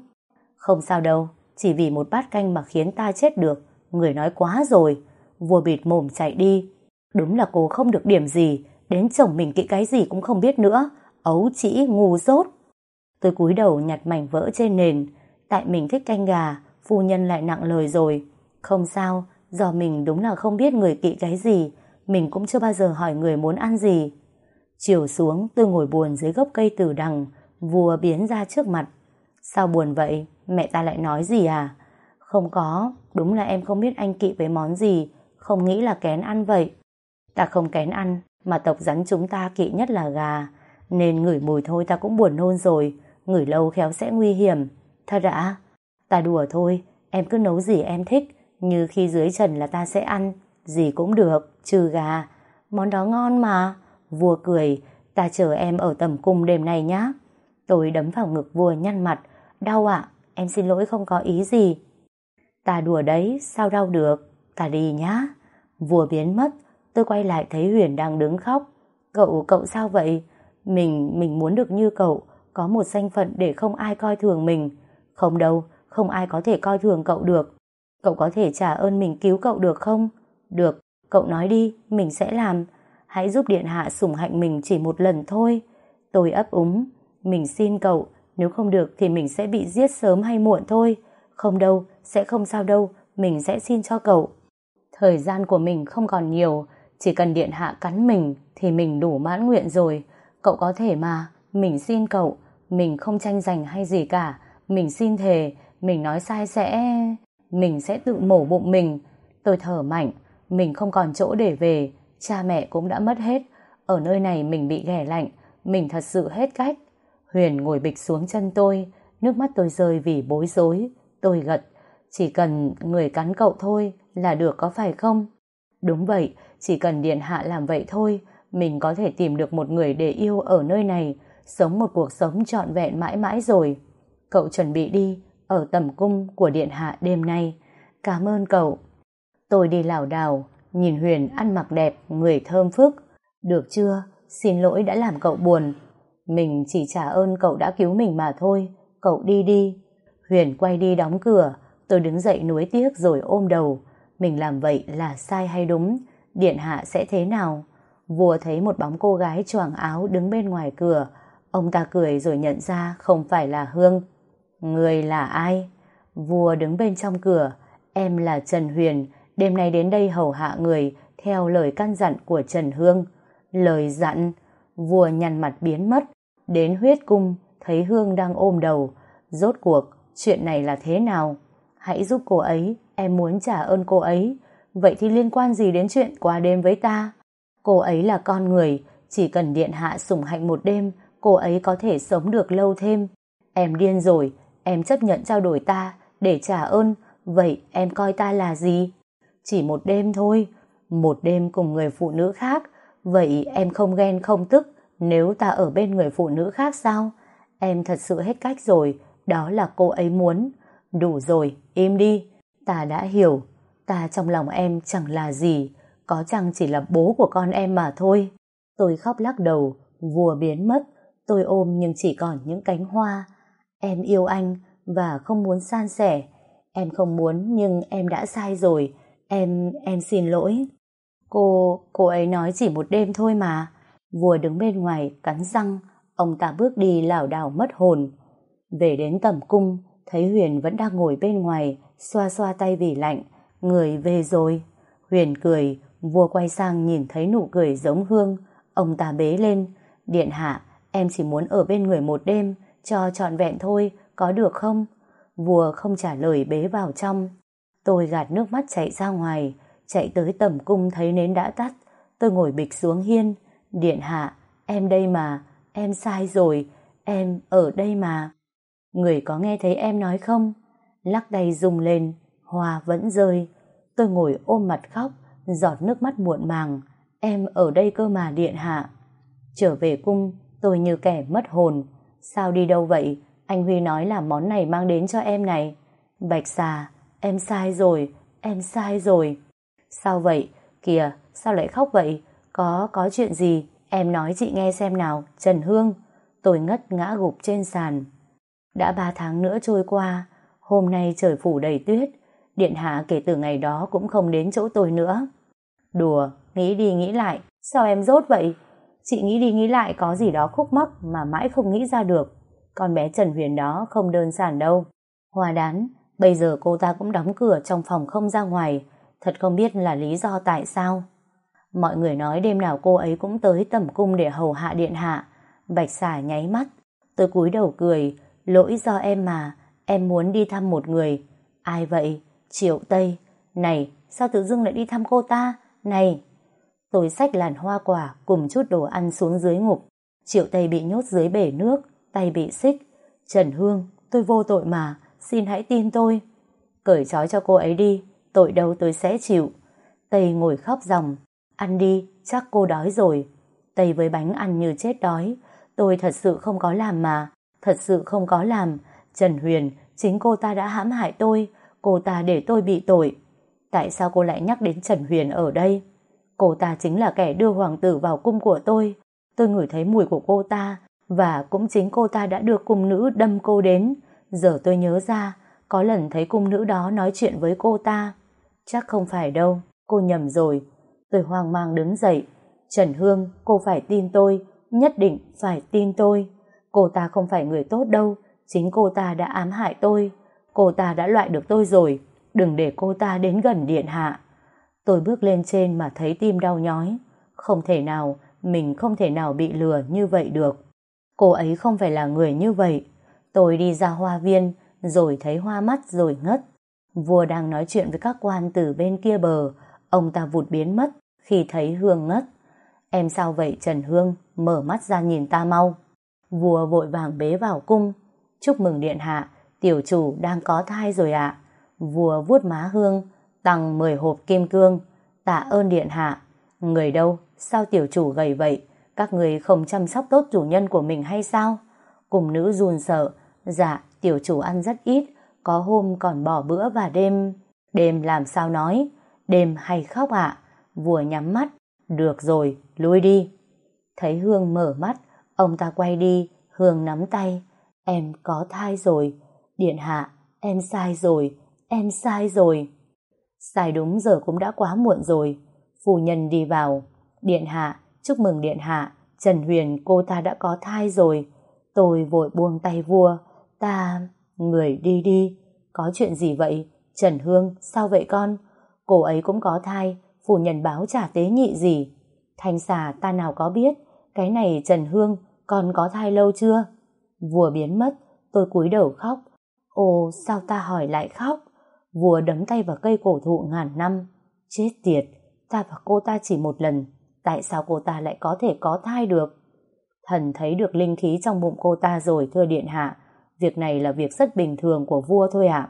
Không sao đâu, chỉ vì một bát canh mà khiến ta chết được. Người nói quá rồi. Vua bịt mồm chạy đi. Đúng là cô không được điểm gì, đến chồng mình kỵ cái gì cũng không biết nữa. Ấu chỉ ngu dốt. Tôi cúi đầu nhặt mảnh vỡ trên nền. Tại mình thích canh gà, phu nhân lại nặng lời rồi. Không sao, do mình đúng là không biết người kỵ cái gì. Mình cũng chưa bao giờ hỏi người muốn ăn gì. Chiều xuống, tôi ngồi buồn dưới gốc cây tử đằng, vua biến ra trước mặt. Sao buồn vậy? Mẹ ta lại nói gì à? Không có, đúng là em không biết anh kỵ với món gì, không nghĩ là kén ăn vậy. Ta không kén ăn, mà tộc rắn chúng ta kỵ nhất là gà, nên ngửi mùi thôi ta cũng buồn nôn rồi, ngửi lâu khéo sẽ nguy hiểm. Thật ạ? Ta đùa thôi, em cứ nấu gì em thích, như khi dưới trần là ta sẽ ăn, gì cũng được, trừ gà. Món đó ngon mà. Vua cười, ta chờ em ở tầm cung đêm nay nhá. Tôi đấm vào ngực vua nhăn mặt, đau ạ, em xin lỗi không có ý gì. Ta đùa đấy, sao đau được, ta đi nhá. Vua biến mất, tôi quay lại thấy Huyền đang đứng khóc. Cậu, cậu sao vậy? Mình, mình muốn được như cậu, có một danh phận để không ai coi thường mình. Không đâu, không ai có thể coi thường cậu được. Cậu có thể trả ơn mình cứu cậu được không? Được, cậu nói đi, mình sẽ làm. Hãy giúp Điện Hạ sủng hạnh mình chỉ một lần thôi. Tôi ấp úng. Mình xin cậu, nếu không được thì mình sẽ bị giết sớm hay muộn thôi. Không đâu, sẽ không sao đâu, mình sẽ xin cho cậu. Thời gian của mình không còn nhiều, chỉ cần Điện Hạ cắn mình thì mình đủ mãn nguyện rồi. Cậu có thể mà, mình xin cậu, mình không tranh giành hay gì cả. Mình xin thề, mình nói sai sẽ... Mình sẽ tự mổ bụng mình. Tôi thở mạnh, mình không còn chỗ để về, cha mẹ cũng đã mất hết. Ở nơi này mình bị ghẻ lạnh, mình thật sự hết cách. Huyền ngồi bịch xuống chân tôi, nước mắt tôi rơi vì bối rối. Tôi gật, chỉ cần người cắn cậu thôi là được có phải không? Đúng vậy, chỉ cần Điện Hạ làm vậy thôi, mình có thể tìm được một người để yêu ở nơi này, sống một cuộc sống trọn vẹn mãi mãi rồi. Cậu chuẩn bị đi, ở tầm cung của Điện Hạ đêm nay. Cảm ơn cậu. Tôi đi lảo đảo, nhìn Huyền ăn mặc đẹp, người thơm phức. Được chưa? Xin lỗi đã làm cậu buồn. Mình chỉ trả ơn cậu đã cứu mình mà thôi. Cậu đi đi. Huyền quay đi đóng cửa. Tôi đứng dậy nuối tiếc rồi ôm đầu. Mình làm vậy là sai hay đúng? Điện hạ sẽ thế nào? Vua thấy một bóng cô gái choàng áo đứng bên ngoài cửa. Ông ta cười rồi nhận ra không phải là Hương. Người là ai? Vua đứng bên trong cửa. Em là Trần Huyền, đêm nay đến đây hầu hạ người theo lời căn dặn của Trần Hương. Lời dặn, vua nhăn mặt biến mất, đến huyết cung, thấy Hương đang ôm đầu. Rốt cuộc, chuyện này là thế nào? Hãy giúp cô ấy, em muốn trả ơn cô ấy. Vậy thì liên quan gì đến chuyện qua đêm với ta? Cô ấy là con người, chỉ cần điện hạ sủng hạnh một đêm, cô ấy có thể sống được lâu thêm. Em điên rồi, em chấp nhận trao đổi ta để trả ơn, vậy em coi ta là gì? Chỉ một đêm thôi, một đêm cùng người phụ nữ khác, vậy em không ghen không tức nếu ta ở bên người phụ nữ khác sao? Em thật sự hết cách rồi, đó là cô ấy muốn. Đủ rồi, im đi, ta đã hiểu, ta trong lòng em chẳng là gì, có chăng chỉ là bố của con em mà thôi. Tôi khóc lắc đầu, vùa biến mất, tôi ôm nhưng chỉ còn những cánh hoa. Em yêu anh và không muốn san sẻ. Em không muốn nhưng em đã sai rồi. Em, em xin lỗi. Cô, cô ấy nói chỉ một đêm thôi mà. Vua đứng bên ngoài cắn răng, ông ta bước đi lảo đảo mất hồn. Về đến tầm cung, thấy Huyền vẫn đang ngồi bên ngoài, xoa xoa tay vì lạnh. Người về rồi. Huyền cười, vua quay sang nhìn thấy nụ cười giống hương. Ông ta bế lên. Điện hạ, em chỉ muốn ở bên người một đêm, cho trọn vẹn thôi, có được không? Vua không trả lời bế vào trong. Tôi gạt nước mắt chạy ra ngoài, chạy tới tầm cung thấy nến đã tắt. Tôi ngồi bịch xuống hiên. Điện hạ, em đây mà, em sai rồi, em ở đây mà. Người có nghe thấy em nói không? Lắc tay rung lên, hoa vẫn rơi. Tôi ngồi ôm mặt khóc, giọt nước mắt muộn màng. Em ở đây cơ mà điện hạ. Trở về cung, tôi như kẻ mất hồn. Sao đi đâu vậy? Anh Huy nói là món này mang đến cho em này. Bạch xà, em sai rồi, em sai rồi. Sao vậy? Kìa, sao lại khóc vậy? Có, có chuyện gì? Em nói chị nghe xem nào, Trần Hương. Tôi ngất ngã gục trên sàn. Đã ba tháng nữa trôi qua, hôm nay trời phủ đầy tuyết. Điện hạ kể từ ngày đó cũng không đến chỗ tôi nữa. Đùa, nghĩ đi nghĩ lại, sao em rốt vậy? Chị nghĩ đi nghĩ lại có gì đó khúc mắc mà mãi không nghĩ ra được. Con bé Trần Huyền đó không đơn giản đâu. Hòa đán, bây giờ cô ta cũng đóng cửa trong phòng không ra ngoài. Thật không biết là lý do tại sao. Mọi người nói đêm nào cô ấy cũng tới tầm cung để hầu hạ điện hạ. Bạch xà nháy mắt. Tôi cúi đầu cười. Lỗi do em mà. Em muốn đi thăm một người. Ai vậy? Triệu Tây. Này, sao tự dưng lại đi thăm cô ta? Này! Tôi xách làn hoa quả cùng chút đồ ăn xuống dưới ngục. Triệu Tây bị nhốt dưới bể nước, tay bị xích. Trần Hương, tôi vô tội mà, xin hãy tin tôi. Cởi trói cho cô ấy đi, tội đâu tôi sẽ chịu. Tây ngồi khóc ròng, ăn đi, chắc cô đói rồi. Tây với bánh ăn như chết đói, tôi thật sự không có làm mà, thật sự không có làm. Trần Huyền, chính cô ta đã hãm hại tôi, cô ta để tôi bị tội. Tại sao cô lại nhắc đến Trần Huyền ở đây? Cô ta chính là kẻ đưa hoàng tử vào cung của tôi. Tôi ngửi thấy mùi của cô ta và cũng chính cô ta đã đưa cung nữ đâm cô đến. Giờ tôi nhớ ra, có lần thấy cung nữ đó nói chuyện với cô ta. Chắc không phải đâu, cô nhầm rồi. Tôi hoang mang đứng dậy. Trần Hương, cô phải tin tôi, nhất định phải tin tôi. Cô ta không phải người tốt đâu, chính cô ta đã ám hại tôi. Cô ta đã loại được tôi rồi, đừng để cô ta đến gần điện hạ. Tôi bước lên trên mà thấy tim đau nhói. Không thể nào, mình không thể nào bị lừa như vậy được. Cô ấy không phải là người như vậy. Tôi đi ra hoa viên, rồi thấy hoa mắt rồi ngất. Vua đang nói chuyện với các quan từ bên kia bờ, ông ta vụt biến mất khi thấy Hương ngất. Em sao vậy Trần Hương, mở mắt ra nhìn ta mau. Vua vội vàng bế vào cung. Chúc mừng điện hạ, tiểu chủ đang có thai rồi ạ. Vua vuốt má Hương, tặng 10 hộp kim cương. Tạ ơn điện hạ. Người đâu, sao tiểu chủ gầy vậy? Các người không chăm sóc tốt chủ nhân của mình hay sao? Cùng nữ run sợ. Dạ, tiểu chủ ăn rất ít, có hôm còn bỏ bữa và đêm. Đêm làm sao nói? Đêm hay khóc ạ? Vua nhắm mắt. Được rồi, lui đi. Thấy Hương mở mắt, ông ta quay đi, Hương nắm tay. Em có thai rồi. Điện hạ, em sai rồi, em sai rồi. Sai đúng giờ cũng đã quá muộn rồi. Phu nhân đi vào. Điện hạ, chúc mừng điện hạ. Trần Huyền cô ta đã có thai rồi. Tôi vội buông tay vua. Ta... Người đi đi. Có chuyện gì vậy? Trần Hương, sao vậy con? Cô ấy cũng có thai. Phu nhân báo trả tế nhị gì? Thanh xà ta nào có biết. Cái này Trần Hương, con có thai lâu chưa? Vua biến mất, tôi cúi đầu khóc. Ồ, sao ta hỏi lại khóc? Vua đấm tay vào cây cổ thụ ngàn năm. Chết tiệt, ta và cô ta chỉ một lần. Tại sao cô ta lại có thể có thai được? Thần thấy được linh khí trong bụng cô ta rồi thưa điện hạ. Việc này là việc rất bình thường của vua thôi ạ.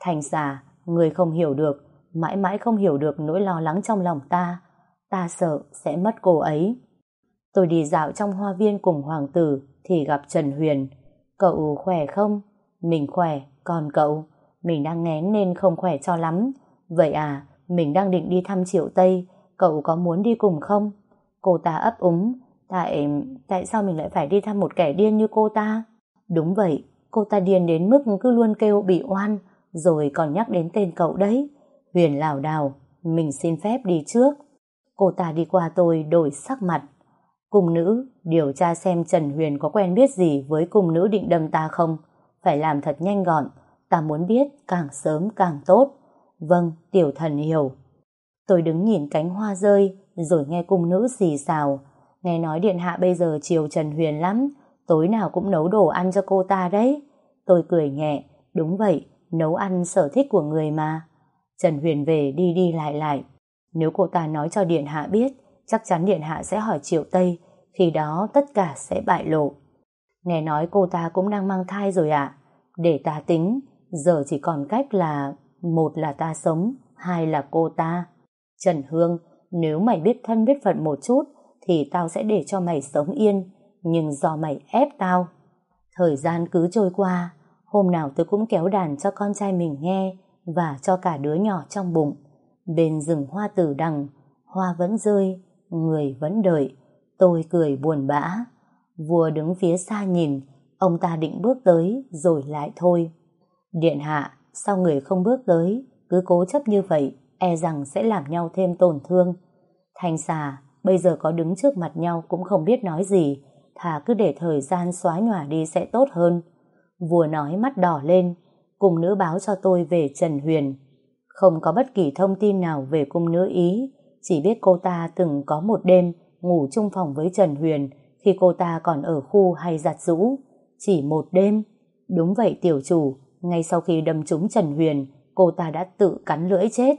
Thành xà, người không hiểu được, mãi mãi không hiểu được nỗi lo lắng trong lòng ta. Ta sợ sẽ mất cô ấy. Tôi đi dạo trong hoa viên cùng hoàng tử thì gặp Trần Huyền. Cậu khỏe không? Mình khỏe, còn cậu? Mình đang ngén nên không khỏe cho lắm. Vậy à, mình đang định đi thăm Triệu Tây, cậu có muốn đi cùng không? Cô ta ấp úng, tại tại sao mình lại phải đi thăm một kẻ điên như cô ta? Đúng vậy, cô ta điên đến mức cứ luôn kêu bị oan, rồi còn nhắc đến tên cậu đấy. Huyền lảo đảo, mình xin phép đi trước. Cô ta đi qua tôi đổi sắc mặt. Cung nữ, điều tra xem Trần Huyền có quen biết gì với cung nữ định đâm ta không? Phải làm thật nhanh gọn, ta muốn biết càng sớm càng tốt. Vâng, tiểu thần hiểu. Tôi đứng nhìn cánh hoa rơi, rồi nghe cung nữ xì xào. Nghe nói điện hạ bây giờ chiều Trần Huyền lắm, tối nào cũng nấu đồ ăn cho cô ta đấy. Tôi cười nhẹ, đúng vậy, nấu ăn sở thích của người mà. Trần Huyền về đi đi lại lại. Nếu cô ta nói cho điện hạ biết, chắc chắn điện hạ sẽ hỏi Triệu Tây, khi đó tất cả sẽ bại lộ. Nghe nói cô ta cũng đang mang thai rồi ạ. Để ta tính, giờ chỉ còn cách là một là ta sống, hai là cô ta. Trần Hương, nếu mày biết thân biết phận một chút, thì tao sẽ để cho mày sống yên, nhưng do mày ép tao. Thời gian cứ trôi qua, hôm nào tôi cũng kéo đàn cho con trai mình nghe và cho cả đứa nhỏ trong bụng. Bên rừng hoa tử đằng, hoa vẫn rơi, người vẫn đợi. Tôi cười buồn bã. Vua đứng phía xa nhìn, ông ta định bước tới rồi lại thôi. Điện hạ, sao người không bước tới, cứ cố chấp như vậy, e rằng sẽ làm nhau thêm tổn thương. Thanh xà, bây giờ có đứng trước mặt nhau cũng không biết nói gì, thà cứ để thời gian xóa nhòa đi sẽ tốt hơn. Vua nói mắt đỏ lên, cùng nữ báo cho tôi về Trần Huyền. Không có bất kỳ thông tin nào về cung nữ Ý, chỉ biết cô ta từng có một đêm ngủ chung phòng với Trần Huyền khi cô ta còn ở khu hay giặt rũ. Chỉ một đêm. Đúng vậy tiểu chủ, ngay sau khi đâm trúng Trần Huyền, cô ta đã tự cắn lưỡi chết.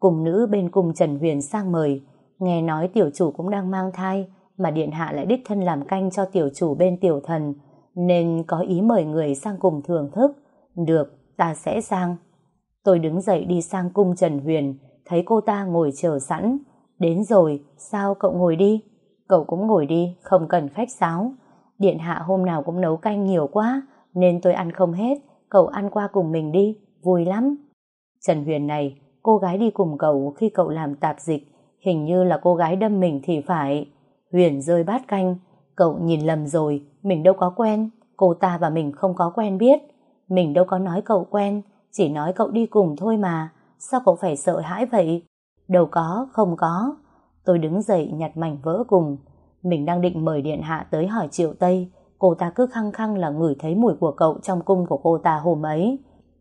Cùng nữ bên cùng Trần Huyền sang mời, nghe nói tiểu chủ cũng đang mang thai, mà điện hạ lại đích thân làm canh cho tiểu chủ bên tiểu thần, nên có ý mời người sang cùng thưởng thức. Được, ta sẽ sang. Tôi đứng dậy đi sang cung Trần Huyền, thấy cô ta ngồi chờ sẵn. Đến rồi, sao cậu ngồi đi? Cậu cũng ngồi đi, không cần khách sáo. Điện hạ hôm nào cũng nấu canh nhiều quá, nên tôi ăn không hết. Cậu ăn qua cùng mình đi, vui lắm. Trần Huyền này, cô gái đi cùng cậu khi cậu làm tạp dịch, hình như là cô gái đâm mình thì phải. Huyền rơi bát canh, cậu nhìn lầm rồi, mình đâu có quen, cô ta và mình không có quen biết. Mình đâu có nói cậu quen, chỉ nói cậu đi cùng thôi mà, sao cậu phải sợ hãi vậy? Đâu có, không có. Tôi đứng dậy nhặt mảnh vỡ cùng. Mình đang định mời điện hạ tới hỏi Triệu Tây, cô ta cứ khăng khăng là ngửi thấy mùi của cậu trong cung của cô ta hôm ấy.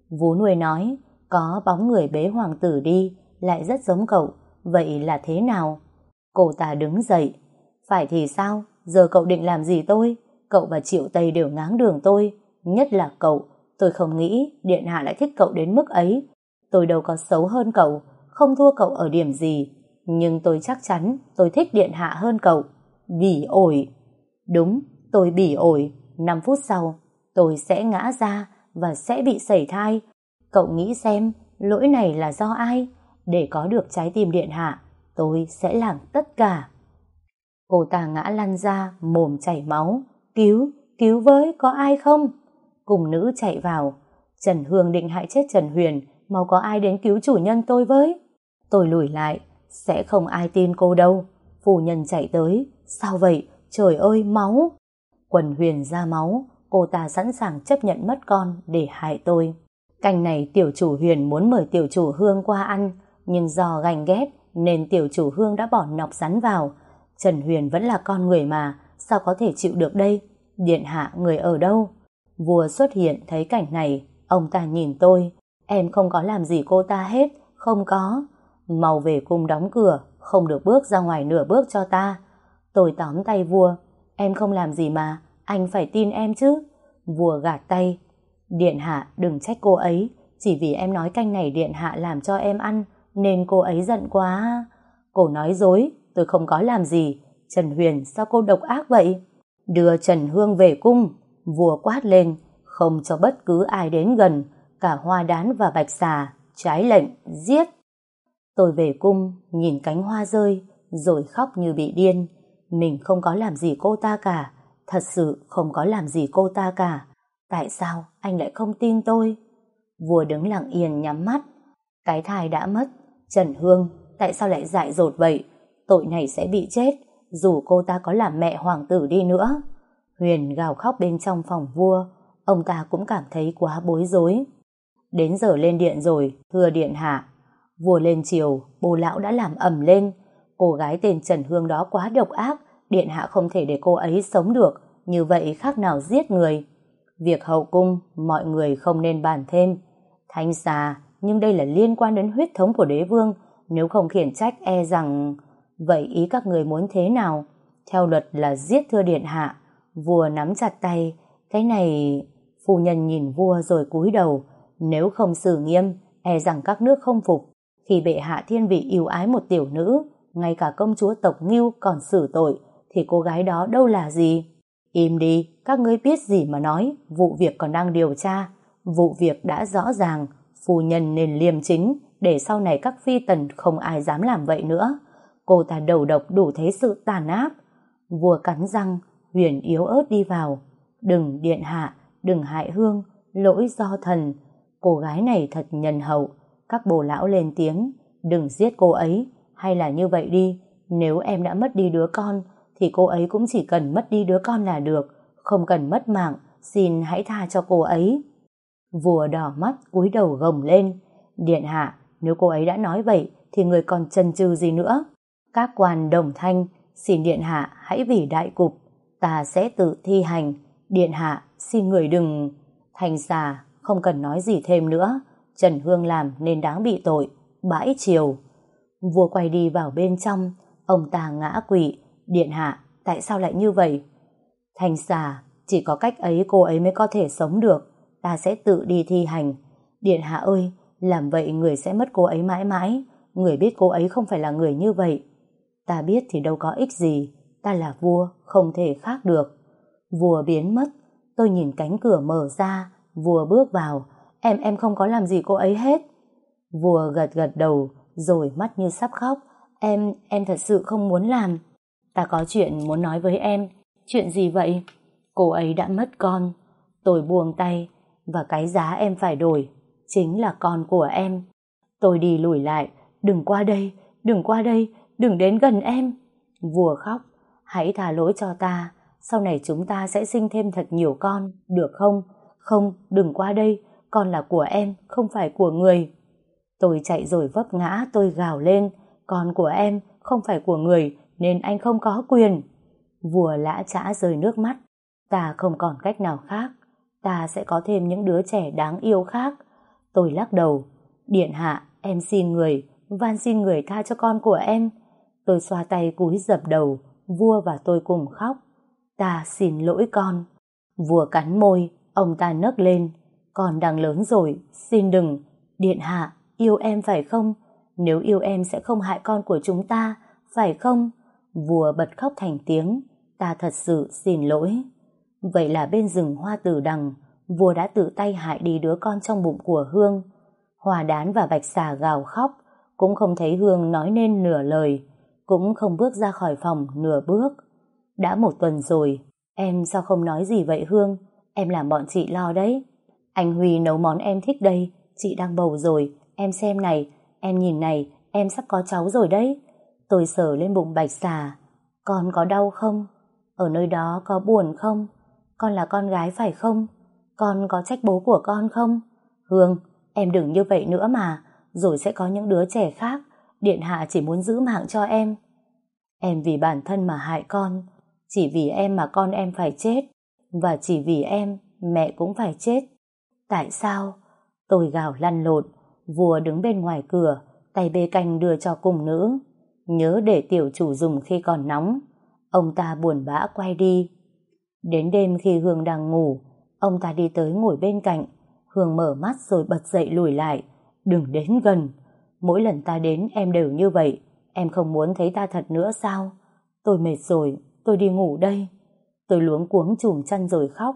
Vú nuôi nói, có bóng người bế hoàng tử đi, lại rất giống cậu, vậy là thế nào? Cô ta đứng dậy. Phải thì sao? Giờ cậu định làm gì tôi? Cậu và Triệu Tây đều ngáng đường tôi, nhất là cậu. Tôi không nghĩ Điện Hạ lại thích cậu đến mức ấy. Tôi đâu có xấu hơn cậu, không thua cậu ở điểm gì. Nhưng tôi chắc chắn tôi thích Điện Hạ hơn cậu. Vì ổi. Đúng, tôi bỉ ổi. 5 phút sau, tôi sẽ ngã ra và sẽ bị sẩy thai. Cậu nghĩ xem, lỗi này là do ai? Để có được trái tim Điện Hạ, tôi sẽ làm tất cả. Cô ta ngã lăn ra, mồm chảy máu. Cứu, cứu với, có ai không? Cùng nữ chạy vào. Trần Hương định hại chết Trần Huyền, mau có ai đến cứu chủ nhân tôi với. Tôi lùi lại, sẽ không ai tin cô đâu. Phu nhân chạy tới, sao vậy? Trời ơi, máu! Quần Huyền ra máu, cô ta sẵn sàng chấp nhận mất con để hại tôi. Cành này tiểu chủ Huyền muốn mời tiểu chủ Hương qua ăn, nhưng do gành ghét nên tiểu chủ Hương đã bỏ nọc rắn vào. Trần Huyền vẫn là con người mà, sao có thể chịu được đây? Điện hạ người ở đâu? Vua xuất hiện thấy cảnh này, ông ta nhìn tôi. Em không có làm gì cô ta hết, không có. Mau về cung đóng cửa, không được bước ra ngoài nửa bước cho ta. Tôi tóm tay vua. Em không làm gì mà, anh phải tin em chứ. Vua gạt tay. Điện hạ đừng trách cô ấy, chỉ vì em nói canh này điện hạ làm cho em ăn, nên cô ấy giận quá. Cô nói dối, tôi không có làm gì. Trần Huyền sao cô độc ác vậy? Đưa Trần Hương về cung, vua quát lên, không cho bất cứ ai đến gần, cả hoa đán và bạch xà, trái lệnh, giết. Tôi về cung, nhìn cánh hoa rơi, rồi khóc như bị điên. Mình không có làm gì cô ta cả, thật sự không có làm gì cô ta cả. Tại sao anh lại không tin tôi? Vua đứng lặng yên nhắm mắt. Cái thai đã mất. Trần Hương, tại sao lại dại dột vậy? Tội này sẽ bị chết, dù cô ta có làm mẹ hoàng tử đi nữa. Huyền gào khóc bên trong phòng vua, ông ta cũng cảm thấy quá bối rối. Đến giờ lên điện rồi, thưa điện hạ. Vua lên chiều, bồ lão đã làm ẩm lên. Cô gái tên Trần Hương đó quá độc ác, điện hạ không thể để cô ấy sống được, như vậy khác nào giết người. Việc hậu cung, mọi người không nên bàn thêm. Thanh xà, nhưng đây là liên quan đến huyết thống của đế vương, nếu không khiển trách e rằng... Vậy ý các người muốn thế nào? Theo luật là giết thưa điện hạ. Vua nắm chặt tay. Cái này... Phu nhân nhìn vua rồi cúi đầu. Nếu không xử nghiêm, e rằng các nước không phục. Khi bệ hạ thiên vị yêu ái một tiểu nữ, ngay cả công chúa tộc Ngưu còn xử tội, thì cô gái đó đâu là gì? Im đi, các ngươi biết gì mà nói, vụ việc còn đang điều tra. Vụ việc đã rõ ràng, phu nhân nên liêm chính, để sau này các phi tần không ai dám làm vậy nữa. Cô ta đầu độc đủ thấy sự tàn ác. Vua cắn răng, huyền yếu ớt đi vào. Đừng điện hạ, đừng hại hương, lỗi do thần. Cô gái này thật nhân hậu. Các bồ lão lên tiếng, đừng giết cô ấy, hay là như vậy đi, nếu em đã mất đi đứa con, thì cô ấy cũng chỉ cần mất đi đứa con là được, không cần mất mạng, xin hãy tha cho cô ấy. Vua đỏ mắt cúi đầu gồng lên, điện hạ, nếu cô ấy đã nói vậy thì người còn chần chừ gì nữa. Các quan đồng thanh, xin điện hạ hãy vì đại cục, ta sẽ tự thi hành, điện hạ xin người đừng... Thành xà, không cần nói gì thêm nữa, Trần Hương làm nên đáng bị tội, bãi chiều. Vua quay đi vào bên trong, ông ta ngã quỵ, điện hạ, tại sao lại như vậy? Thành xà, chỉ có cách ấy cô ấy mới có thể sống được, ta sẽ tự đi thi hành. Điện hạ ơi, làm vậy người sẽ mất cô ấy mãi mãi, người biết cô ấy không phải là người như vậy. Ta biết thì đâu có ích gì, ta là vua, không thể khác được. Vua biến mất, tôi nhìn cánh cửa mở ra, vua bước vào, em em không có làm gì cô ấy hết. Vua gật gật đầu, rồi mắt như sắp khóc, em, em thật sự không muốn làm. Ta có chuyện muốn nói với em, chuyện gì vậy? Cô ấy đã mất con, tôi buông tay, và cái giá em phải đổi, chính là con của em. Tôi đi lùi lại, đừng qua đây, đừng qua đây, đừng đến gần em. Vua khóc, hãy thả lỗi cho ta, sau này chúng ta sẽ sinh thêm thật nhiều con, được không? Không, đừng qua đây, con là của em, không phải của người. Tôi chạy rồi vấp ngã, tôi gào lên, con của em, không phải của người, nên anh không có quyền. Vua lã chã rơi nước mắt, ta không còn cách nào khác, ta sẽ có thêm những đứa trẻ đáng yêu khác. Tôi lắc đầu, điện hạ, em xin người, van xin người tha cho con của em. Tôi xoa tay cúi dập đầu, vua và tôi cùng khóc. Ta xin lỗi con. Vua cắn môi, ông ta nấc lên. Con đang lớn rồi, xin đừng. Điện hạ, yêu em phải không? Nếu yêu em sẽ không hại con của chúng ta, phải không? Vua bật khóc thành tiếng. Ta thật sự xin lỗi. Vậy là bên rừng hoa tử đằng, vua đã tự tay hại đi đứa con trong bụng của Hương. Hòa đán và bạch xà gào khóc, cũng không thấy Hương nói nên nửa lời, cũng không bước ra khỏi phòng nửa bước. Đã một tuần rồi, em sao không nói gì vậy Hương? Em làm bọn chị lo đấy. Anh Huy nấu món em thích đây, chị đang bầu rồi, em xem này, em nhìn này, em sắp có cháu rồi đấy. Tôi sờ lên bụng bạch xà, con có đau không? Ở nơi đó có buồn không? Con là con gái phải không? Con có trách bố của con không? Hương, em đừng như vậy nữa mà, rồi sẽ có những đứa trẻ khác. Điện hạ chỉ muốn giữ mạng cho em. Em vì bản thân mà hại con, chỉ vì em mà con em phải chết, và chỉ vì em, mẹ cũng phải chết. Tại sao? Tôi gào lăn lộn, vua đứng bên ngoài cửa, tay bê canh đưa cho cùng nữ. Nhớ để tiểu chủ dùng khi còn nóng. Ông ta buồn bã quay đi. Đến đêm khi Hương đang ngủ, Ông ta đi tới ngồi bên cạnh, Hương mở mắt rồi bật dậy lùi lại. Đừng đến gần. Mỗi lần ta đến em đều như vậy. Em không muốn thấy ta thật nữa sao? Tôi mệt rồi, tôi đi ngủ đây. Tôi luống cuống chùm chăn rồi khóc.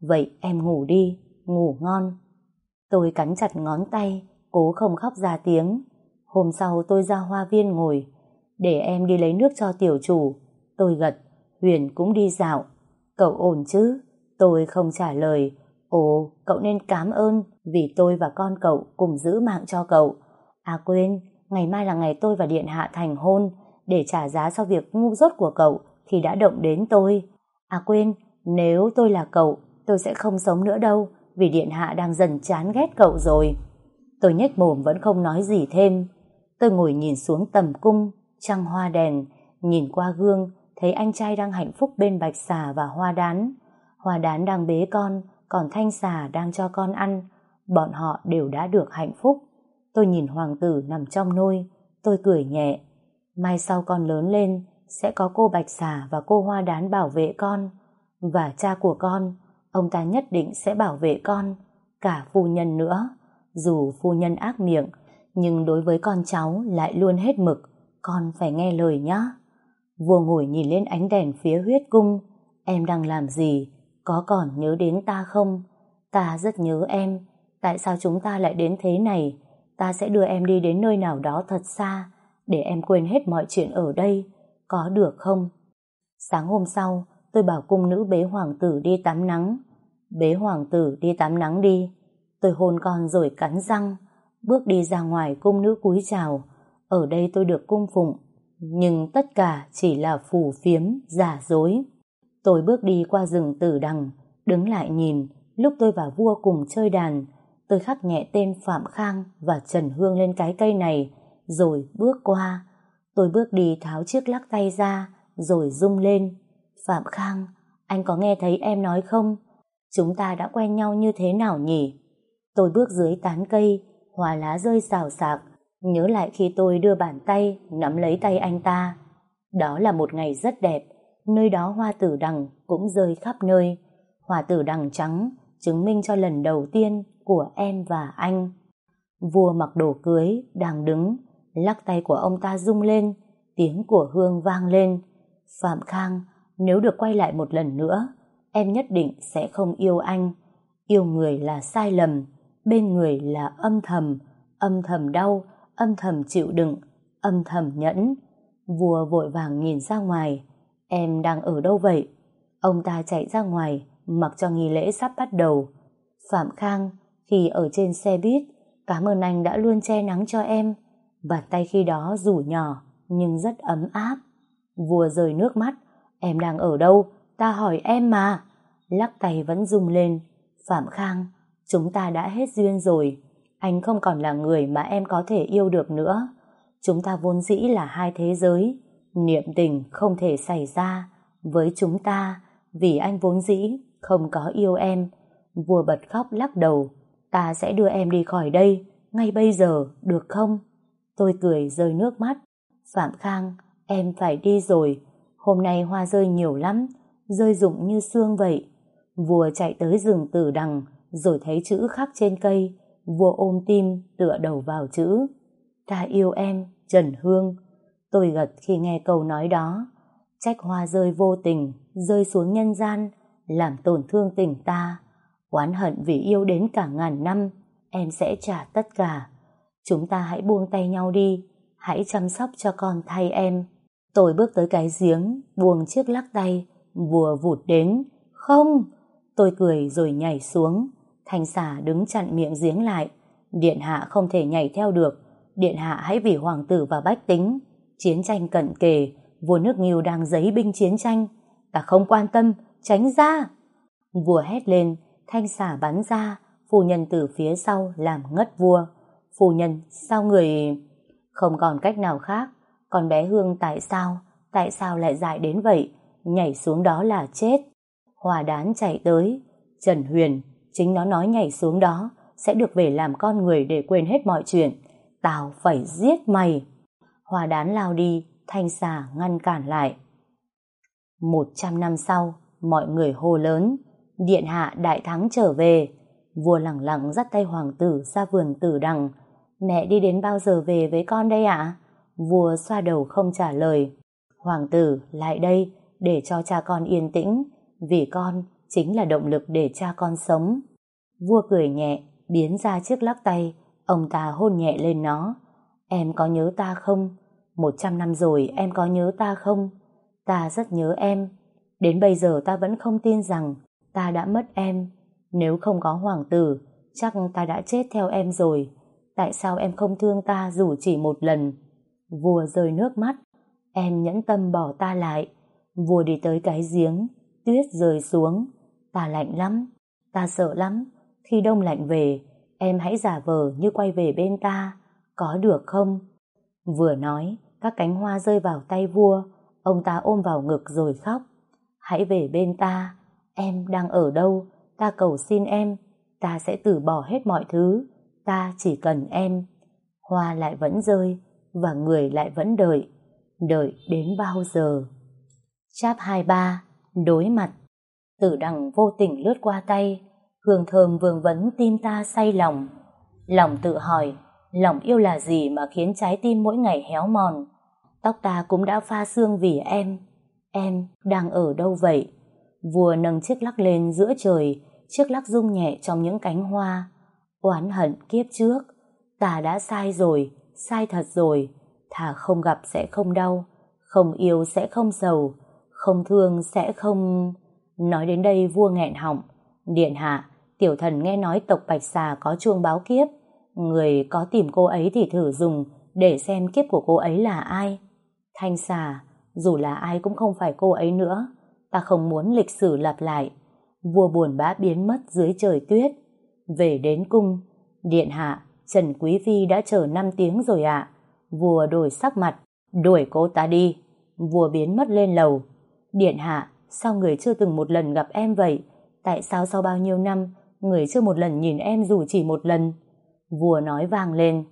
Vậy em ngủ đi, ngủ ngon. Tôi cắn chặt ngón tay, cố không khóc ra tiếng. Hôm sau tôi ra hoa viên ngồi, để em đi lấy nước cho tiểu chủ. Tôi gật, Huyền cũng đi dạo. Cậu ổn chứ? Tôi không trả lời. Ồ, cậu nên cảm ơn vì tôi và con cậu cùng giữ mạng cho cậu. À quên, ngày mai là ngày tôi và Điện Hạ thành hôn để trả giá cho việc ngu dốt của cậu khi đã động đến tôi. À quên, nếu tôi là cậu, tôi sẽ không sống nữa đâu vì Điện Hạ đang dần chán ghét cậu rồi. Tôi nhếch mồm vẫn không nói gì thêm. Tôi ngồi nhìn xuống tầm cung, trăng hoa đèn, nhìn qua gương, thấy anh trai đang hạnh phúc bên bạch xà và hoa đán. Hoa đán đang bế con, còn thanh xà đang cho con ăn. Bọn họ đều đã được hạnh phúc. Tôi nhìn hoàng tử nằm trong nôi, tôi cười nhẹ. Mai sau con lớn lên, sẽ có cô bạch xà và cô hoa đán bảo vệ con. Và cha của con, ông ta nhất định sẽ bảo vệ con, cả phu nhân nữa. Dù phu nhân ác miệng, nhưng đối với con cháu lại luôn hết mực, con phải nghe lời nhá. Vua ngồi nhìn lên ánh đèn phía huyết cung, em đang làm gì, có còn nhớ đến ta không? Ta rất nhớ em, tại sao chúng ta lại đến thế này? Ta sẽ đưa em đi đến nơi nào đó thật xa, để em quên hết mọi chuyện ở đây, có được không? Sáng hôm sau, tôi bảo cung nữ bế hoàng tử đi tắm nắng. Bế hoàng tử đi tắm nắng đi. Tôi hôn con rồi cắn răng, bước đi ra ngoài cung nữ cúi chào. Ở đây tôi được cung phụng, nhưng tất cả chỉ là phù phiếm, giả dối. Tôi bước đi qua rừng tử đằng, đứng lại nhìn, lúc tôi và vua cùng chơi đàn, tôi khắc nhẹ tên Phạm Khang và Trần Hương lên cái cây này, rồi bước qua. Tôi bước đi tháo chiếc lắc tay ra, rồi rung lên. Phạm Khang, anh có nghe thấy em nói không? Chúng ta đã quen nhau như thế nào nhỉ? Tôi bước dưới tán cây, hoa lá rơi xào xạc, nhớ lại khi tôi đưa bàn tay nắm lấy tay anh ta. Đó là một ngày rất đẹp, nơi đó hoa tử đằng cũng rơi khắp nơi. Hoa tử đằng trắng chứng minh cho lần đầu tiên của em và anh. Vua mặc đồ cưới, đang đứng, lắc tay của ông ta rung lên, tiếng của Hương vang lên. Phạm Khang, nếu được quay lại một lần nữa, em nhất định sẽ không yêu anh. Yêu người là sai lầm, bên người là âm thầm, âm thầm đau, âm thầm chịu đựng, âm thầm nhẫn. Vua vội vàng nhìn ra ngoài, em đang ở đâu vậy? Ông ta chạy ra ngoài, mặc cho nghi lễ sắp bắt đầu. Phạm Khang, khi ở trên xe buýt, cảm ơn anh đã luôn che nắng cho em. Bàn tay khi đó rủ nhỏ, nhưng rất ấm áp. Vua rời nước mắt, em đang ở đâu? Ta hỏi em mà. Lắc tay vẫn rung lên. Phạm Khang, chúng ta đã hết duyên rồi. Anh không còn là người mà em có thể yêu được nữa. Chúng ta vốn dĩ là hai thế giới. Niệm tình không thể xảy ra với chúng ta vì anh vốn dĩ không có yêu em. Vua bật khóc lắc đầu. Ta sẽ đưa em đi khỏi đây ngay bây giờ, được không? Tôi cười rơi nước mắt. Phạm Khang, em phải đi rồi. Hôm nay hoa rơi nhiều lắm, rơi rụng như xương vậy. Vua chạy tới rừng tử đằng, rồi thấy chữ khắc trên cây. Vua ôm tim, tựa đầu vào chữ. Ta yêu em, Trần Hương. Tôi gật khi nghe câu nói đó. Trách hoa rơi vô tình, rơi xuống nhân gian, làm tổn thương tình ta. Oán hận vì yêu đến cả ngàn năm, em sẽ trả tất cả. Chúng ta hãy buông tay nhau đi, hãy chăm sóc cho con thay em. Tôi bước tới cái giếng, buông chiếc lắc tay, vùa vụt đến. Không! Tôi cười rồi nhảy xuống. Thanh xà đứng chặn miệng giếng lại. Điện hạ không thể nhảy theo được. Điện hạ hãy vì hoàng tử và bách tính. Chiến tranh cận kề, vua nước Nghiêu đang giấy binh chiến tranh. Ta không quan tâm, tránh ra! Vua hét lên, thanh xà bắn ra, phu nhân từ phía sau làm ngất vua. Phu nhân, sao người... Không còn cách nào khác, con bé Hương tại sao, tại sao lại dại đến vậy, nhảy xuống đó là chết. Hòa đán chạy tới, Trần Huyền, chính nó nói nhảy xuống đó, sẽ được về làm con người để quên hết mọi chuyện. Tao phải giết mày. Hòa đán lao đi, thanh xà ngăn cản lại. Một trăm năm sau, mọi người hô lớn, Điện hạ đại thắng trở về. Vua lẳng lặng dắt tay hoàng tử ra vườn tử đằng. Mẹ đi đến bao giờ về với con đây ạ? Vua xoa đầu không trả lời. Hoàng tử, lại đây, để cho cha con yên tĩnh, vì con chính là động lực để cha con sống. Vua cười nhẹ, biến ra chiếc lắc tay, ông ta hôn nhẹ lên nó. Em có nhớ ta không? Một trăm năm rồi em có nhớ ta không? Ta rất nhớ em. Đến bây giờ ta vẫn không tin rằng ta đã mất em. Nếu không có hoàng tử, chắc ta đã chết theo em rồi. Tại sao em không thương ta dù chỉ một lần? Vua rơi nước mắt. Em nhẫn tâm bỏ ta lại. Vua đi tới cái giếng, tuyết rơi xuống. Ta lạnh lắm, ta sợ lắm. Khi đông lạnh về, em hãy giả vờ như quay về bên ta. Có được không? Vừa nói, các cánh hoa rơi vào tay vua. Ông ta ôm vào ngực rồi khóc. Hãy về bên ta. Em đang ở đâu? Ta cầu xin em. Ta sẽ từ bỏ hết mọi thứ. Ta chỉ cần em. Hoa lại vẫn rơi và người lại vẫn đợi. Đợi đến bao giờ? Cháp 23 Đối mặt Tử đằng vô tình lướt qua tay, Hương thơm vương vấn tim ta say lòng. Lòng tự hỏi, Lòng yêu là gì mà khiến trái tim mỗi ngày héo mòn? Tóc ta cũng đã pha xương vì em. Em đang ở đâu vậy? Vua nâng chiếc lắc lên giữa trời, Chiếc lắc rung nhẹ trong những cánh hoa. Oán hận kiếp trước, Ta đã sai rồi, Sai thật rồi. Thà không gặp sẽ không đau, Không yêu sẽ không giàu, Không thương sẽ không... Nói đến đây vua nghẹn họng. Điện hạ, tiểu thần nghe nói tộc Bạch Xà có chuông báo kiếp. Người có tìm cô ấy thì thử dùng để xem kiếp của cô ấy là ai. Thanh xà, dù là ai cũng không phải cô ấy nữa. Ta không muốn lịch sử lặp lại. Vua buồn bã biến mất dưới trời tuyết. Về đến cung, điện hạ, Trần Quý Phi đã chờ 5 tiếng rồi ạ. Vua đổi sắc mặt, đuổi cô ta đi. Vua biến mất lên lầu. Điện hạ, sao người chưa từng một lần gặp em vậy? Tại sao sau bao nhiêu năm, người chưa một lần nhìn em dù chỉ một lần? Vua nói vang lên,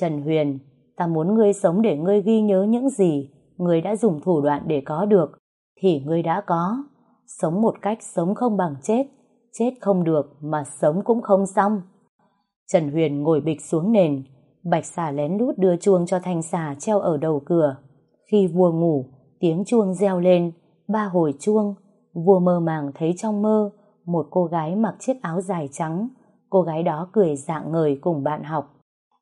Trần Huyền, ta muốn ngươi sống để ngươi ghi nhớ những gì ngươi đã dùng thủ đoạn để có được, thì ngươi đã có. Sống một cách sống không bằng chết, chết không được mà sống cũng không xong. Trần Huyền ngồi bịch xuống nền, bạch xà lén lút đưa chuông cho thanh xà treo ở đầu cửa. Khi vua ngủ, tiếng chuông reo lên, ba hồi chuông, vua mơ màng thấy trong mơ một cô gái mặc chiếc áo dài trắng, cô gái đó cười dạng ngời cùng bạn học.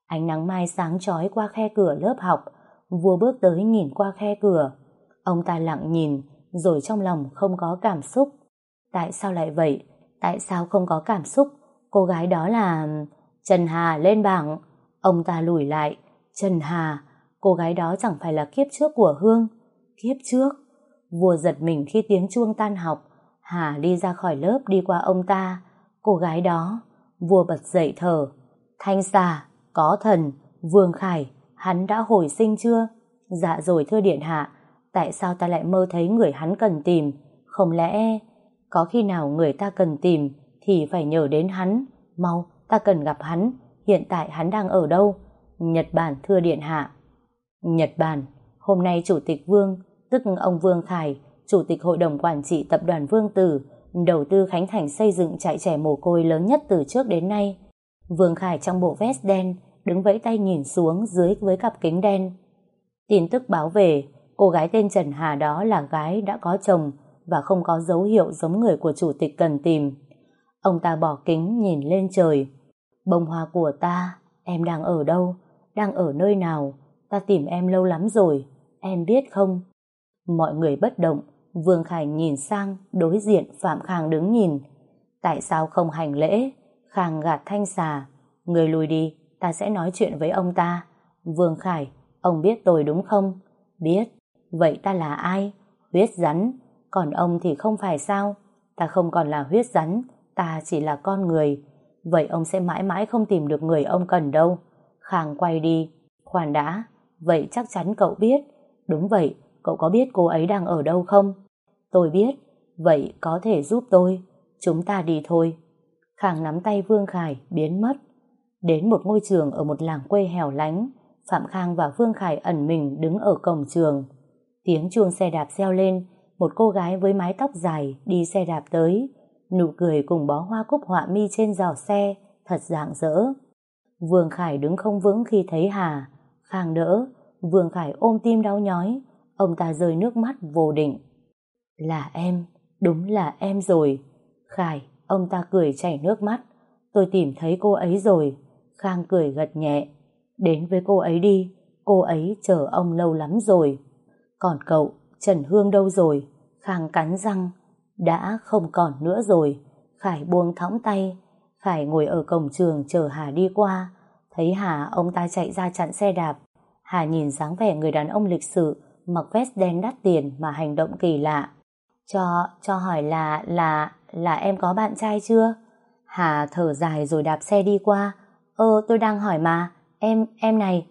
Ánh nắng mai sáng chói qua khe cửa lớp học, vua bước tới nhìn qua khe cửa. Ông ta lặng nhìn, rồi trong lòng không có cảm xúc. Tại sao lại vậy? Tại sao không có cảm xúc? Cô gái đó là... Trần Hà lên bảng. Ông ta lùi lại. Trần Hà, cô gái đó chẳng phải là kiếp trước của Hương. Kiếp trước? Vua giật mình khi tiếng chuông tan học. Hà đi ra khỏi lớp đi qua ông ta. Cô gái đó. Vua bật dậy thở. Thanh xà, có thần, Vương Khải, hắn đã hồi sinh chưa? Dạ rồi thưa điện hạ. Tại sao ta lại mơ thấy người hắn cần tìm? Không lẽ... Có khi nào người ta cần tìm thì phải nhờ đến hắn. Mau, ta cần gặp hắn. Hiện tại hắn đang ở đâu? Nhật Bản thưa điện hạ. Nhật Bản, hôm nay Chủ tịch Vương tức ông Vương Khải, Chủ tịch Hội đồng Quản trị Tập đoàn Vương Tử, đầu tư khánh thành xây dựng trại trẻ mồ côi lớn nhất từ trước đến nay. Vương Khải trong bộ vest đen, đứng vẫy tay nhìn xuống dưới với cặp kính đen. Tin tức báo về, cô gái tên Trần Hà đó là gái đã có chồng và không có dấu hiệu giống người của chủ tịch cần tìm. Ông ta bỏ kính nhìn lên trời. Bông hoa của ta, em đang ở đâu? Đang ở nơi nào? Ta tìm em lâu lắm rồi, em biết không? Mọi người bất động, Vương Khải nhìn sang, đối diện Phạm Khang đứng nhìn. Tại sao không hành lễ? Khang gạt thanh xà. Người lùi đi, ta sẽ nói chuyện với ông ta. Vương Khải, ông biết tôi đúng không? Biết. Vậy ta là ai? Huyết rắn. Còn ông thì không phải sao? Ta không còn là huyết rắn, ta chỉ là con người. Vậy ông sẽ mãi mãi không tìm được người ông cần đâu. Khang quay đi. Khoan đã. Vậy chắc chắn cậu biết. Đúng vậy, cậu có biết cô ấy đang ở đâu không? Tôi biết, vậy có thể giúp tôi. Chúng ta đi thôi. Khang nắm tay Vương Khải, biến mất. Đến một ngôi trường ở một làng quê hẻo lánh, Phạm Khang và Vương Khải ẩn mình đứng ở cổng trường. Tiếng chuông xe đạp reo lên, một cô gái với mái tóc dài đi xe đạp tới. nụ cười cùng bó hoa cúc họa mi trên giỏ xe, thật rạng rỡ. Vương Khải đứng không vững khi thấy Hà, Khang đỡ, Vương Khải ôm tim đau nhói, ông ta rơi nước mắt vô định. Là em, đúng là em rồi. Khải, ông ta cười chảy nước mắt. Tôi tìm thấy cô ấy rồi. Khang cười gật nhẹ. Đến với cô ấy đi, cô ấy chờ ông lâu lắm rồi. Còn cậu, Trần Hương đâu rồi? Khang cắn răng. Đã không còn nữa rồi. Khải buông thõng tay. Khải ngồi ở cổng trường chờ Hà đi qua. Thấy Hà, ông ta chạy ra chặn xe đạp. Hà nhìn dáng vẻ người đàn ông lịch sự, mặc vest đen đắt tiền mà hành động kỳ lạ. Cho, cho hỏi là, là, là em có bạn trai chưa? Hà thở dài rồi đạp xe đi qua. Ơ, tôi đang hỏi mà, em, em này.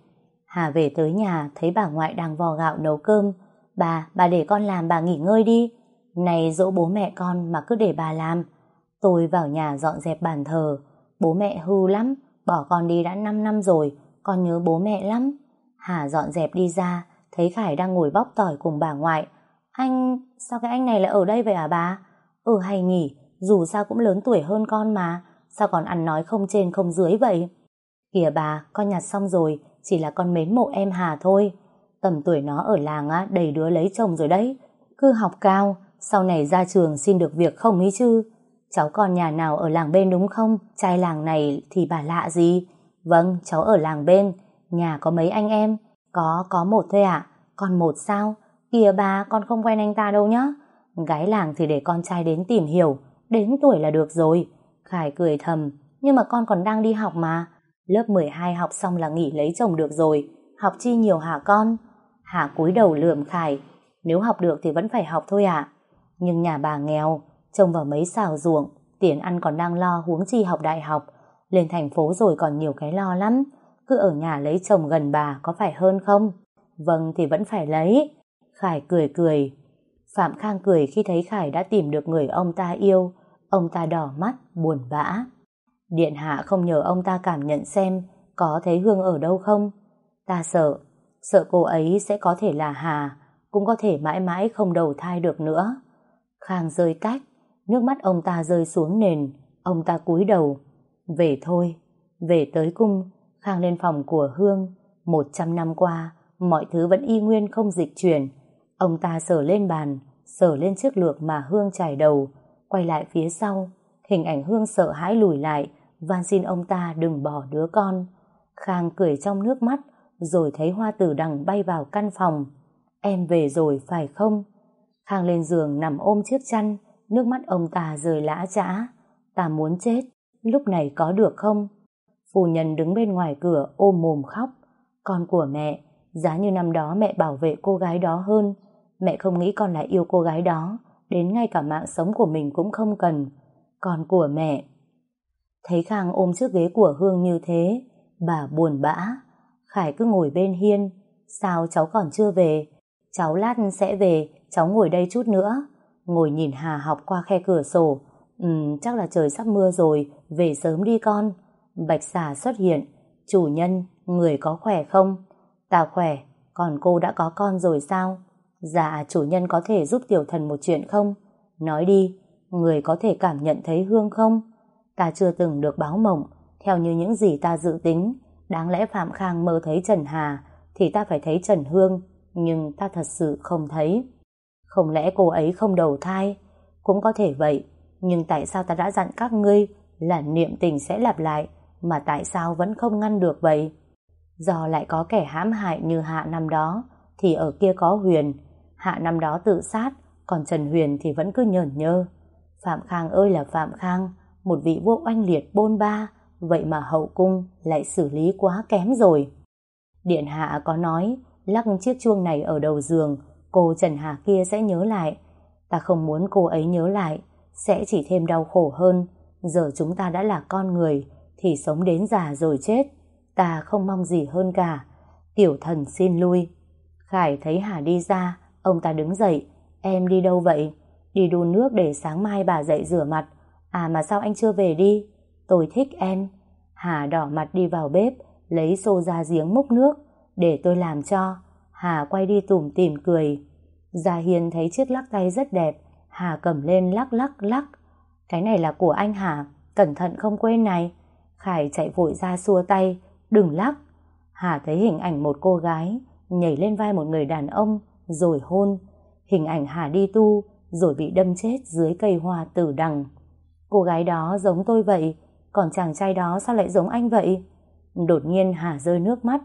Hà về tới nhà, thấy bà ngoại đang vò gạo nấu cơm. Bà, bà để con làm bà nghỉ ngơi đi. Này dỗ bố mẹ con mà cứ để bà làm. Tôi vào nhà dọn dẹp bàn thờ. Bố mẹ hư lắm, bỏ con đi đã 5 năm rồi, con nhớ bố mẹ lắm. Hà dọn dẹp đi ra, thấy Khải đang ngồi bóc tỏi cùng bà ngoại. Anh, sao cái anh này lại ở đây vậy hả bà? Ừ hay nghỉ, dù sao cũng lớn tuổi hơn con mà, sao còn ăn nói không trên không dưới vậy? Kìa bà, con nhặt xong rồi, chỉ là con mến mộ em Hà thôi. Tầm tuổi nó ở làng á, đầy đứa lấy chồng rồi đấy. Cứ học cao, sau này ra trường xin được việc không ý chứ. Cháu còn nhà nào ở làng bên đúng không? Trai làng này thì bà lạ gì? Vâng, cháu ở làng bên. Nhà có mấy anh em? Có, có một thôi ạ. Còn một sao? Kìa bà, con không quen anh ta đâu nhá. Gái làng thì để con trai đến tìm hiểu. Đến tuổi là được rồi. Khải cười thầm. Nhưng mà con còn đang đi học mà. Lớp 12 học xong là nghỉ lấy chồng được rồi. Học chi nhiều hả con? Hà cúi đầu lườm Khải. Nếu học được thì vẫn phải học thôi ạ. Nhưng nhà bà nghèo, trông vào mấy xào ruộng, tiền ăn còn đang lo huống chi học đại học. Lên thành phố rồi còn nhiều cái lo lắm. Cứ ở nhà lấy chồng gần bà có phải hơn không? Vâng thì vẫn phải lấy. Khải cười cười. Phạm Khang cười khi thấy Khải đã tìm được người ông ta yêu. Ông ta đỏ mắt, buồn bã. Điện hạ không nhờ ông ta cảm nhận xem có thấy Hương ở đâu không. Ta sợ, sợ cô ấy sẽ có thể là Hà, cũng có thể mãi mãi không đầu thai được nữa. Khang rơi cách, nước mắt ông ta rơi xuống nền, ông ta cúi đầu. Về thôi, về tới cung, Khang lên phòng của Hương. Một trăm năm qua, mọi thứ vẫn y nguyên không dịch chuyển. Ông ta sờ lên bàn, sờ lên chiếc lược mà Hương trải đầu, quay lại phía sau. Hình ảnh Hương sợ hãi lùi lại, van xin ông ta đừng bỏ đứa con. Khang cười trong nước mắt, rồi thấy hoa tử đằng bay vào căn phòng. Em về rồi phải không? Khang lên giường nằm ôm chiếc chăn, nước mắt ông ta rời lã chã. Ta muốn chết, lúc này có được không? Phu nhân đứng bên ngoài cửa ôm mồm khóc. Con của mẹ, giá như năm đó mẹ bảo vệ cô gái đó hơn. Mẹ không nghĩ con lại yêu cô gái đó, đến ngay cả mạng sống của mình cũng không cần. Con của mẹ. Thấy Khang ôm chiếc ghế của Hương như thế, bà buồn bã. Khải cứ ngồi bên hiên. Sao cháu còn chưa về? Cháu lát sẽ về, cháu ngồi đây chút nữa. Ngồi nhìn Hà học qua khe cửa sổ. Ừ, chắc là trời sắp mưa rồi, về sớm đi con. Bạch xà xuất hiện. Chủ nhân, người có khỏe không? Ta khỏe, còn cô đã có con rồi sao? Dạ, chủ nhân có thể giúp tiểu thần một chuyện không? Nói đi, người có thể cảm nhận thấy hương không? Ta chưa từng được báo mộng, theo như những gì ta dự tính, đáng lẽ Phạm Khang mơ thấy Trần Hà, thì ta phải thấy Trần Hương, nhưng ta thật sự không thấy. Không lẽ cô ấy không đầu thai? Cũng có thể vậy, nhưng tại sao ta đã dặn các ngươi là niệm tình sẽ lặp lại, mà tại sao vẫn không ngăn được vậy? Do lại có kẻ hãm hại như Hạ năm đó, thì ở kia có Huyền. Hạ năm đó tự sát, còn Trần Huyền thì vẫn cứ nhờn nhơ. Phạm Khang ơi là Phạm Khang, một vị vua oanh liệt bôn ba, vậy mà hậu cung lại xử lý quá kém rồi. Điện hạ có nói, lắc chiếc chuông này ở đầu giường, cô Trần Hà kia sẽ nhớ lại. Ta không muốn cô ấy nhớ lại, sẽ chỉ thêm đau khổ hơn. Giờ chúng ta đã là con người, thì sống đến già rồi chết. Ta không mong gì hơn cả. Tiểu thần xin lui. Khải thấy Hà đi ra, ông ta đứng dậy. Em đi đâu vậy? Đi đun nước để sáng mai bà dậy rửa mặt. À mà sao anh chưa về đi? Tôi thích em. Hà đỏ mặt đi vào bếp, lấy xô ra giếng múc nước, để tôi làm cho. Hà quay đi tủm tỉm cười. Gia Hiền thấy chiếc lắc tay rất đẹp, Hà cầm lên lắc lắc lắc. Cái này là của anh hà Cẩn thận không quên này. Khải chạy vội ra xua tay, đừng lắc. Hà thấy hình ảnh một cô gái nhảy lên vai một người đàn ông rồi hôn. Hình ảnh Hà đi tu rồi bị đâm chết dưới cây hoa tử đằng. Cô gái đó giống tôi vậy, còn chàng trai đó sao lại giống anh vậy? Đột nhiên Hà rơi nước mắt.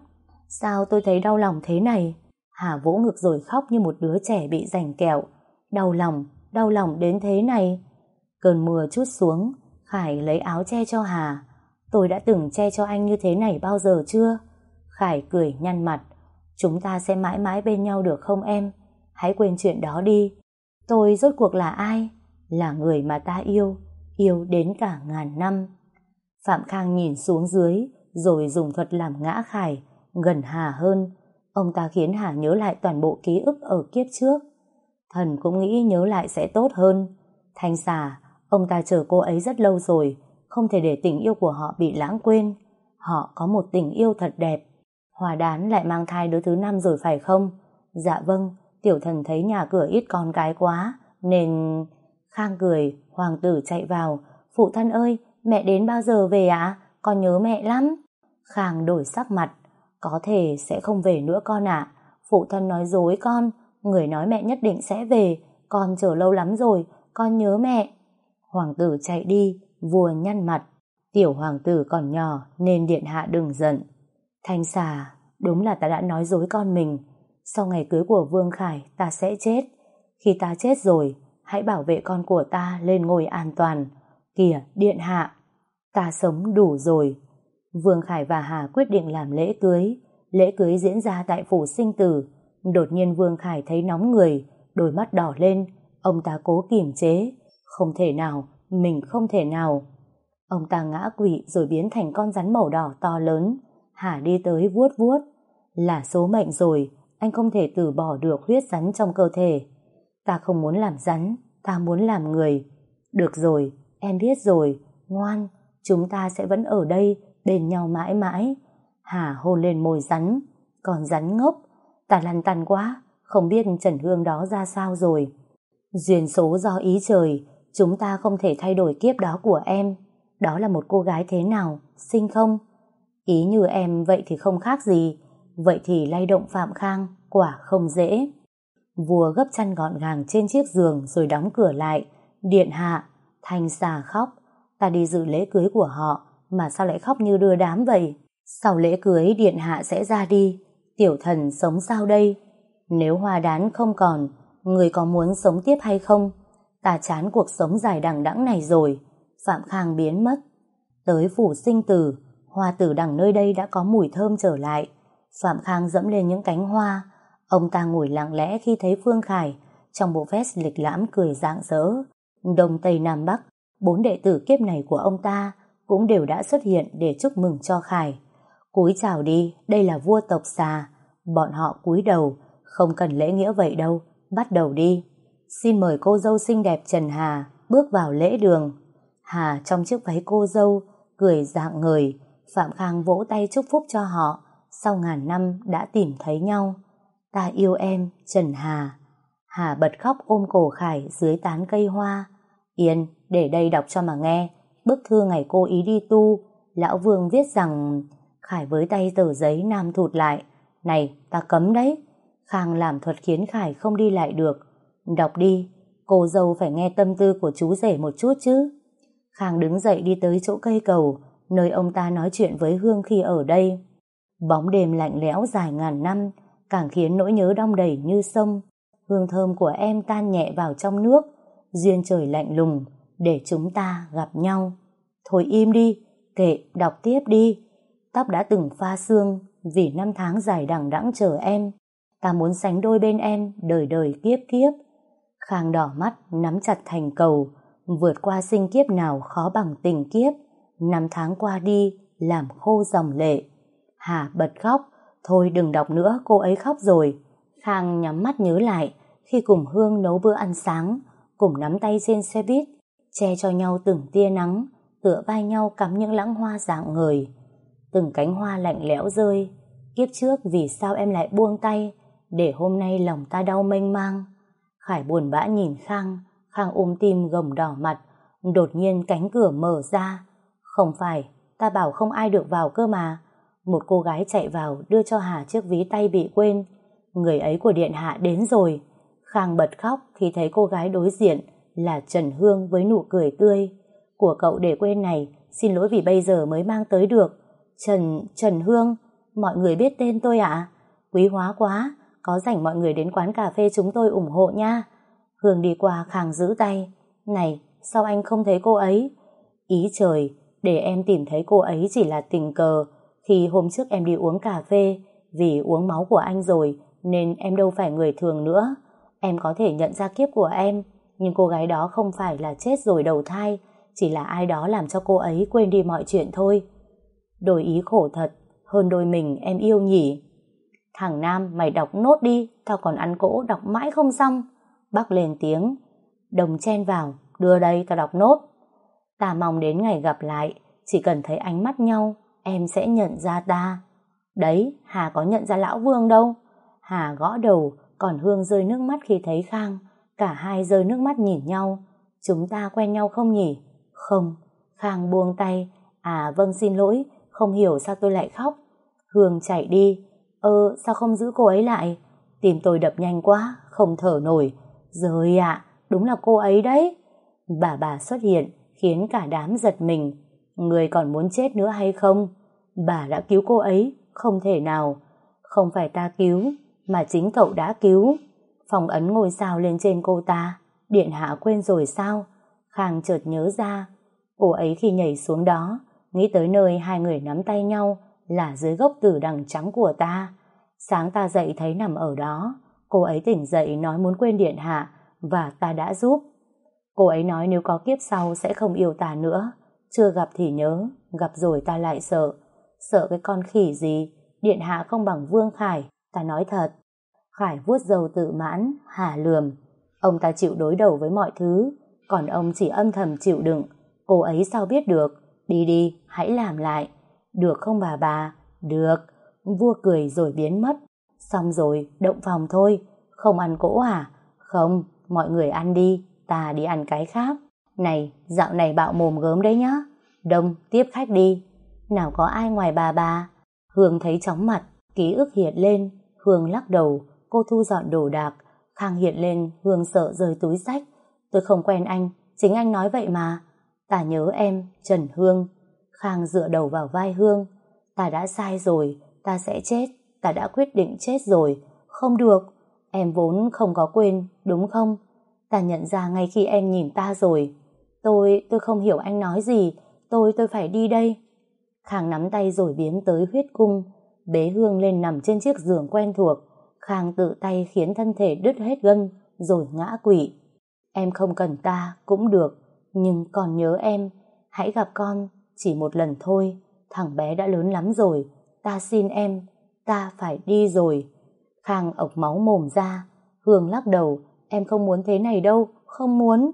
Sao tôi thấy đau lòng thế này? Hà vỗ ngực rồi khóc như một đứa trẻ bị rành kẹo. Đau lòng, đau lòng đến thế này. Cơn mưa chút xuống, Khải lấy áo che cho Hà. Tôi đã từng che cho anh như thế này bao giờ chưa? Khải cười nhăn mặt. Chúng ta sẽ mãi mãi bên nhau được không em? Hãy quên chuyện đó đi. Tôi rốt cuộc là ai? Là người mà ta yêu, yêu đến cả ngàn năm. Phạm Khang nhìn xuống dưới, rồi dùng thuật làm ngã Khải, gần Hà hơn. Ông ta khiến Hà nhớ lại toàn bộ ký ức ở kiếp trước. Thần cũng nghĩ nhớ lại sẽ tốt hơn. Thanh xà, ông ta chờ cô ấy rất lâu rồi, không thể để tình yêu của họ bị lãng quên. Họ có một tình yêu thật đẹp. Hòa đán lại mang thai đứa thứ năm rồi phải không? Dạ vâng, tiểu thần thấy nhà cửa ít con cái quá, nên... Khang cười, hoàng tử chạy vào. Phụ thân ơi, mẹ đến bao giờ về ạ? Con nhớ mẹ lắm. Khang đổi sắc mặt. Có thể sẽ không về nữa con ạ. Phụ thân nói dối con, người nói mẹ nhất định sẽ về. Con chờ lâu lắm rồi, con nhớ mẹ. Hoàng tử chạy đi, vua nhăn mặt. Tiểu hoàng tử còn nhỏ nên điện hạ đừng giận. Thanh xà, đúng là ta đã nói dối con mình. Sau ngày cưới của Vương Khải, ta sẽ chết. Khi ta chết rồi, hãy bảo vệ con của ta lên ngôi an toàn. Kìa, điện hạ, ta sống đủ rồi. Vương Khải và Hà quyết định làm lễ cưới. Lễ cưới diễn ra tại phủ sinh tử. Đột nhiên Vương Khải thấy nóng người, đôi mắt đỏ lên. Ông ta cố kiềm chế. Không thể nào, mình không thể nào. Ông ta ngã quỵ rồi biến thành con rắn màu đỏ to lớn. Hà đi tới vuốt vuốt. Là số mệnh rồi, anh không thể từ bỏ được huyết rắn trong cơ thể. Ta không muốn làm rắn, ta muốn làm người. Được rồi, em biết rồi, ngoan, chúng ta sẽ vẫn ở đây, bên nhau mãi mãi. Hà hôn lên môi rắn, còn rắn ngốc, ta lăn tăn quá, không biết Trần Hương đó ra sao rồi. Duyên số do ý trời, chúng ta không thể thay đổi kiếp đó của em. Đó là một cô gái thế nào, xinh không? Ý như em vậy thì không khác gì, vậy thì lay động Phạm Khang, quả không dễ. Vua gấp chăn gọn gàng trên chiếc giường rồi đóng cửa lại. Điện hạ, thanh xà khóc. Ta đi dự lễ cưới của họ, mà sao lại khóc như đưa đám vậy? Sau lễ cưới điện hạ sẽ ra đi. Tiểu thần sống sao đây? Nếu hoa đán không còn, người có muốn sống tiếp hay không? Ta chán cuộc sống dài đằng đẵng này rồi. Phạm Khang biến mất. Tới phủ sinh tử, hoa tử đằng nơi đây đã có mùi thơm trở lại. Phạm Khang dẫm lên những cánh hoa, Ông ta ngồi lặng lẽ khi thấy Phương Khải trong bộ vest lịch lãm cười rạng rỡ. Đông Tây Nam Bắc, bốn đệ tử kiếp này của ông ta cũng đều đã xuất hiện để chúc mừng cho Khải. Cúi chào đi, đây là vua tộc xà. Bọn họ cúi đầu, không cần lễ nghĩa vậy đâu, bắt đầu đi. Xin mời cô dâu xinh đẹp Trần Hà bước vào lễ đường. Hà trong chiếc váy cô dâu, cười dạng người, Phạm Khang vỗ tay chúc phúc cho họ, sau ngàn năm đã tìm thấy nhau. Ta yêu em, Trần Hà. Hà bật khóc ôm cổ Khải dưới tán cây hoa. Yên, để đây đọc cho mà nghe. Bức thư ngày cô ý đi tu, Lão Vương viết rằng Khải với tay tờ giấy nam thụt lại. Này, ta cấm đấy. Khang làm thuật khiến Khải không đi lại được. Đọc đi, cô dâu phải nghe tâm tư của chú rể một chút chứ. Khang đứng dậy đi tới chỗ cây cầu, nơi ông ta nói chuyện với Hương khi ở đây. Bóng đêm lạnh lẽo dài ngàn năm, càng khiến nỗi nhớ đong đầy như sông. Hương thơm của em tan nhẹ vào trong nước, duyên trời lạnh lùng, để chúng ta gặp nhau. Thôi im đi, kệ, đọc tiếp đi. Tóc đã từng pha xương, vì năm tháng dài đằng đẵng chờ em. Ta muốn sánh đôi bên em, đời đời kiếp kiếp. Khang đỏ mắt, nắm chặt thành cầu, vượt qua sinh kiếp nào khó bằng tình kiếp. Năm tháng qua đi, làm khô dòng lệ. Hà bật khóc, Thôi đừng đọc nữa, cô ấy khóc rồi. Khang nhắm mắt nhớ lại khi cùng Hương nấu bữa ăn sáng, cùng nắm tay trên xe buýt, che cho nhau từng tia nắng, tựa vai nhau cắm những lãng hoa dạng người. Từng cánh hoa lạnh lẽo rơi, kiếp trước vì sao em lại buông tay, để hôm nay lòng ta đau mênh mang. Khải buồn bã nhìn Khang, Khang ôm tim gồng đỏ mặt, Đột nhiên cánh cửa mở ra. Không phải, ta bảo không ai được vào cơ mà. Một cô gái chạy vào đưa cho Hà chiếc ví tay bị quên. Người ấy của Điện Hạ đến rồi. Khang bật khóc khi thấy cô gái đối diện là Trần Hương với nụ cười tươi. Của cậu để quên này, xin lỗi vì bây giờ mới mang tới được. Trần, Trần Hương, mọi người biết tên tôi ạ? Quý hóa quá, có rảnh mọi người đến quán cà phê chúng tôi ủng hộ nha. Hương đi qua khang giữ tay. Này, sao anh không thấy cô ấy? Ý trời, để em tìm thấy cô ấy chỉ là tình cờ. Khi hôm trước em đi uống cà phê, vì uống máu của anh rồi, nên em đâu phải người thường nữa. Em có thể nhận ra kiếp của em, nhưng cô gái đó không phải là chết rồi đầu thai, chỉ là ai đó làm cho cô ấy quên đi mọi chuyện thôi. Đổi ý khổ thật, hơn đôi mình em yêu nhỉ. Thằng Nam mày đọc nốt đi, tao còn ăn cỗ đọc mãi không xong. Bác lên tiếng, đồng chen vào, đưa đây tao đọc nốt. Ta mong đến ngày gặp lại, chỉ cần thấy ánh mắt nhau, em sẽ nhận ra ta. Đấy, Hà có nhận ra lão Vương đâu. Hà gõ đầu, còn Hương rơi nước mắt khi thấy Khang. Cả hai rơi nước mắt nhìn nhau. Chúng ta quen nhau không nhỉ? Không. Khang buông tay. À vâng xin lỗi, không hiểu sao tôi lại khóc. Hương chạy đi. Ơ, sao không giữ cô ấy lại? Tim tôi đập nhanh quá, không thở nổi. Rồi ạ, đúng là cô ấy đấy. Bà bà xuất hiện, khiến cả đám giật mình. Người còn muốn chết nữa hay không? Bà đã cứu cô ấy, không thể nào. Không phải ta cứu, mà chính cậu đã cứu. phòng ấn ngôi sao lên trên cô ta. Điện hạ quên rồi sao? Khang chợt nhớ ra. Cô ấy khi nhảy xuống đó, nghĩ tới nơi hai người nắm tay nhau là dưới gốc tử đằng trắng của ta. Sáng ta dậy thấy nằm ở đó, cô ấy tỉnh dậy nói muốn quên điện hạ và ta đã giúp. Cô ấy nói nếu có kiếp sau sẽ không yêu ta nữa. Chưa gặp thì nhớ, gặp rồi ta lại sợ. Sợ cái con khỉ gì, điện hạ không bằng Vương Khải, ta nói thật. Khải vuốt dầu tự mãn, hả lườm. Ông ta chịu đối đầu với mọi thứ, còn ông chỉ âm thầm chịu đựng. Cô ấy sao biết được? Đi đi, hãy làm lại. Được không bà bà? Được. Vua cười rồi biến mất. Xong rồi, động phòng thôi. Không ăn cỗ à? Không, mọi người ăn đi, ta đi ăn cái khác. Này, dạo này bạo mồm gớm đấy nhá. Đông, tiếp khách đi. Nào có ai ngoài bà bà? Hương thấy chóng mặt, ký ức hiện lên. Hương lắc đầu, cô thu dọn đồ đạc. Khang hiện lên, Hương sợ rơi túi sách. Tôi không quen anh, chính anh nói vậy mà. Ta nhớ em, Trần Hương. Khang dựa đầu vào vai Hương. Ta đã sai rồi, ta sẽ chết. Ta đã quyết định chết rồi. Không được, em vốn không có quên, đúng không? Ta nhận ra ngay khi em nhìn ta rồi. Tôi, tôi không hiểu anh nói gì. Tôi, tôi phải đi đây. Khang nắm tay rồi biến tới huyết cung. Bế Hương lên nằm trên chiếc giường quen thuộc. Khang tự tay khiến thân thể đứt hết gân, rồi ngã quỵ. Em không cần ta, cũng được. Nhưng còn nhớ em. Hãy gặp con, chỉ một lần thôi. Thằng bé đã lớn lắm rồi. Ta xin em, ta phải đi rồi. Khang ộc máu mồm ra. Hương lắc đầu, em không muốn thế này đâu, không muốn.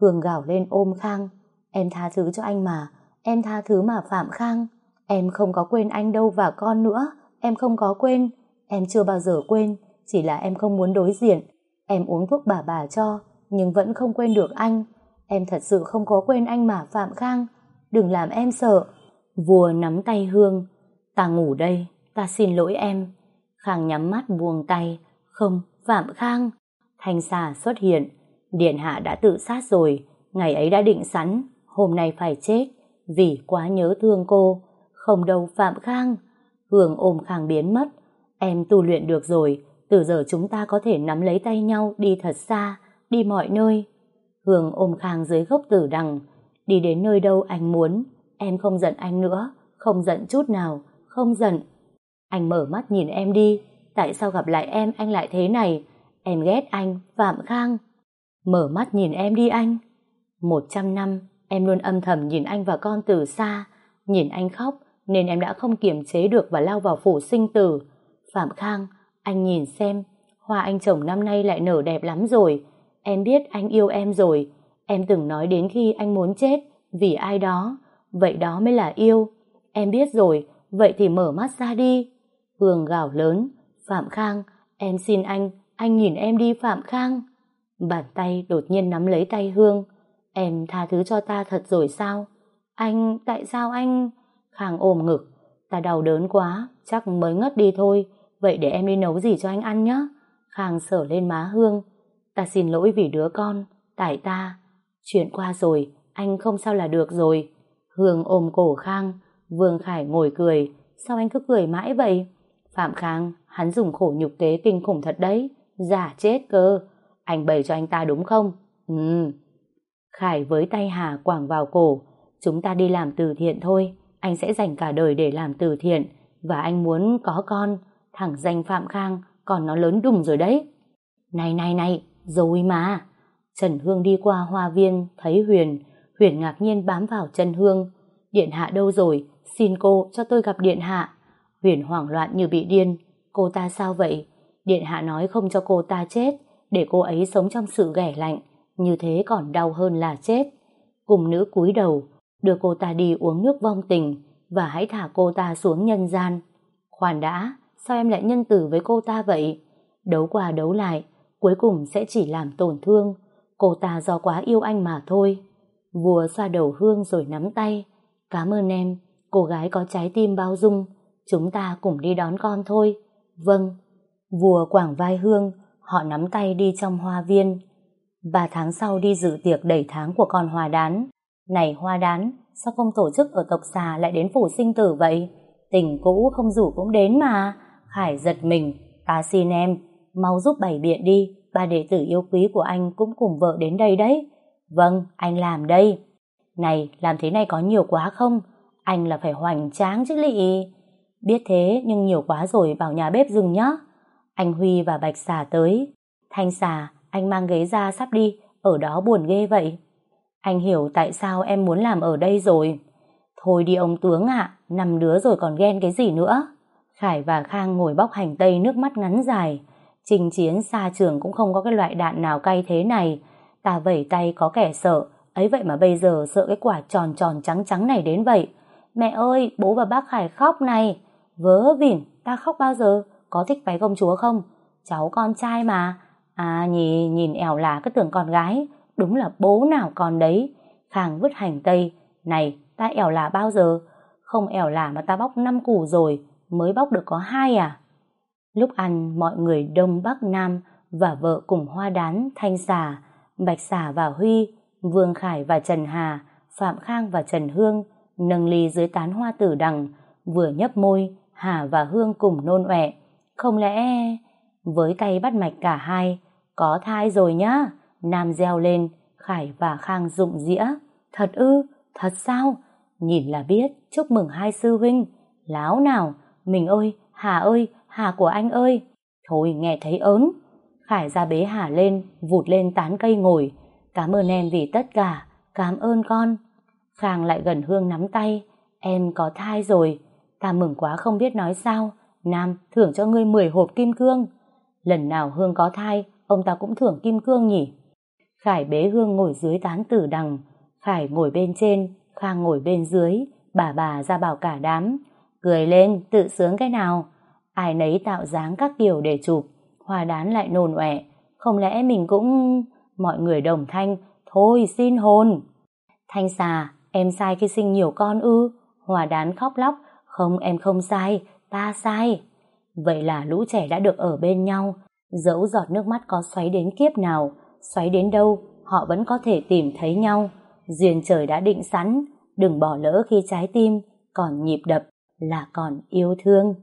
Hương gào lên ôm Khang. Em tha thứ cho anh mà, em tha thứ mà Phạm Khang. Em không có quên anh đâu và con nữa, em không có quên. Em chưa bao giờ quên, chỉ là em không muốn đối diện. Em uống thuốc bà bà cho, nhưng vẫn không quên được anh. Em thật sự không có quên anh mà Phạm Khang. Đừng làm em sợ. Vua nắm tay Hương. Ta ngủ đây, ta xin lỗi em. Khang nhắm mắt buông tay. Không, Phạm Khang. Thanh xà xuất hiện. Điện hạ đã tự sát rồi. Ngày ấy đã định sẵn. Hôm nay phải chết. Vì quá nhớ thương cô. Không đâu Phạm Khang. Hương ôm Khang biến mất. Em tu luyện được rồi. Từ giờ chúng ta có thể nắm lấy tay nhau đi thật xa. Đi mọi nơi. Hương ôm Khang dưới gốc tử đằng. Đi đến nơi đâu anh muốn. Em không giận anh nữa. Không giận chút nào. Không giận. Anh mở mắt nhìn em đi. Tại sao gặp lại em anh lại thế này? Em ghét anh, Phạm Khang. Mở mắt nhìn em đi anh. Một trăm năm, em luôn âm thầm nhìn anh và con từ xa. Nhìn anh khóc, nên em đã không kiềm chế được và lao vào phủ sinh tử. Phạm Khang, anh nhìn xem, hoa anh chồng năm nay lại nở đẹp lắm rồi. Em biết anh yêu em rồi. Em từng nói đến khi anh muốn chết, vì ai đó. Vậy đó mới là yêu. Em biết rồi, vậy thì mở mắt ra đi. Hương gào lớn, Phạm Khang, em xin anh, anh nhìn em đi Phạm Khang. Bàn tay đột nhiên nắm lấy tay Hương. Em tha thứ cho ta thật rồi sao? Anh, tại sao anh... Khang ôm ngực. Ta đau đớn quá, chắc mới ngất đi thôi. Vậy để em đi nấu gì cho anh ăn nhé. Khang sở lên má Hương. Ta xin lỗi vì đứa con, tại ta. Chuyện qua rồi, anh không sao là được rồi. Hương ôm cổ Khang, Vương Khải ngồi cười. Sao anh cứ cười mãi vậy? Phạm Khang, hắn dùng khổ nhục kế kinh khủng thật đấy. Giả chết cơ. Anh bày cho anh ta đúng không? Ừ. Khải với tay Hà quảng vào cổ. Chúng ta đi làm từ thiện thôi. Anh sẽ dành cả đời để làm từ thiện. Và anh muốn có con. thẳng danh Phạm Khang còn nó lớn đùng rồi đấy. Này này này, rồi mà. Trần Hương đi qua hoa viên, thấy Huyền. Huyền ngạc nhiên bám vào chân Hương. Điện hạ đâu rồi? Xin cô cho tôi gặp điện hạ. Huyền hoảng loạn như bị điên. Cô ta sao vậy? Điện hạ nói không cho cô ta chết, để cô ấy sống trong sự ghẻ lạnh. Như thế còn đau hơn là chết. Cùng nữ cúi đầu, đưa cô ta đi uống nước vong tình và hãy thả cô ta xuống nhân gian. Khoan đã, sao em lại nhân từ với cô ta vậy? Đấu qua đấu lại, cuối cùng sẽ chỉ làm tổn thương. Cô ta do quá yêu anh mà thôi. Vua xoa đầu hương rồi nắm tay. Cảm ơn em, cô gái có trái tim bao dung. Chúng ta cùng đi đón con thôi. Vâng. Vua quảng vai hương, họ nắm tay đi trong hoa viên. Ba tháng sau đi dự tiệc đầy tháng của con hoa đán. Này hoa đán, sao không tổ chức ở tộc xà lại đến phủ sinh tử vậy? Tình cũ không rủ cũng đến mà. Khải giật mình, ta xin em, mau giúp bày biện đi, ba đệ tử yêu quý của anh cũng cùng vợ đến đây đấy. Vâng, anh làm đây. Này, làm thế này có nhiều quá không? Anh là phải hoành tráng chứ lị. Biết thế, nhưng nhiều quá rồi bảo nhà bếp dừng nhá. Anh Huy và Bạch xà tới. Thanh xà, anh mang ghế ra sắp đi, ở đó buồn ghê vậy. Anh hiểu tại sao em muốn làm ở đây rồi. Thôi đi ông tướng ạ, năm đứa rồi còn ghen cái gì nữa. Khải và Khang ngồi bóc hành tây nước mắt ngắn dài. Trình chiến xa trường cũng không có cái loại đạn nào cay thế này. Ta vẩy tay có kẻ sợ, ấy vậy mà bây giờ sợ cái quả tròn tròn trắng trắng này đến vậy. Mẹ ơi, bố và bác Khải khóc này. Vớ vỉn, ta khóc bao giờ? Có thích váy công chúa không? Cháu con trai mà. À nhì nhìn ẻo là cứ tưởng con gái. Đúng là bố nào con đấy. Khang vứt hành tây. Này, ta ẻo là bao giờ? Không ẻo là mà ta bóc năm củ rồi. Mới bóc được có hai à? Lúc ăn, mọi người đông bắc nam và vợ cùng hoa đán, thanh xà, bạch xà và Huy, Vương Khải và Trần Hà, Phạm Khang và Trần Hương nâng ly dưới tán hoa tử đằng, vừa nhấp môi, Hà và Hương cùng nôn ọe. Không lẽ... Với tay bắt mạch cả hai, có thai rồi nhá. Nam reo lên, Khải và Khang rụng dĩa. Thật ư, thật sao? Nhìn là biết, chúc mừng hai sư huynh. Láo nào, mình ơi, Hà ơi, Hà của anh ơi. Thôi nghe thấy ớn. Khải ra bế Hà lên, vụt lên tán cây ngồi. Cảm ơn em vì tất cả, cảm ơn con. Khang lại gần Hương nắm tay. Em có thai rồi. Ta mừng quá không biết nói sao. Nam thưởng cho ngươi 10 hộp kim cương. Lần nào Hương có thai, ông ta cũng thưởng kim cương nhỉ. Khải bế Hương ngồi dưới tán tử đằng. Khải ngồi bên trên, Khang ngồi bên dưới. Bà bà ra bảo cả đám. Cười lên, tự sướng cái nào. Ai nấy tạo dáng các kiểu để chụp. Hoa đán lại nồn ọe. Không lẽ mình cũng... Mọi người đồng thanh. Thôi xin hồn. Thanh xà, em sai khi sinh nhiều con ư. Hòa đán khóc lóc. Không em không sai, ta sai. Vậy là lũ trẻ đã được ở bên nhau. Dẫu giọt nước mắt có xoáy đến kiếp nào, xoáy đến đâu, họ vẫn có thể tìm thấy nhau. Duyên trời đã định sẵn, đừng bỏ lỡ khi trái tim còn nhịp đập là còn yêu thương.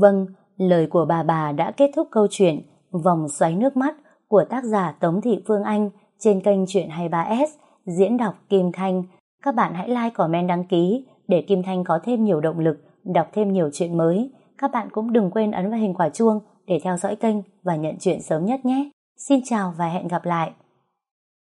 Vâng, lời của bà bà đã kết thúc câu chuyện Vòng xoáy nước mắt của tác giả Tống Thị Phương Anh trên kênh Chuyện 23S diễn đọc Kim Thanh. Các bạn hãy like, comment, đăng ký để Kim Thanh có thêm nhiều động lực đọc thêm nhiều chuyện mới. Các bạn cũng đừng quên ấn vào hình quả chuông để theo dõi kênh và nhận chuyện sớm nhất nhé. Xin chào và hẹn gặp lại.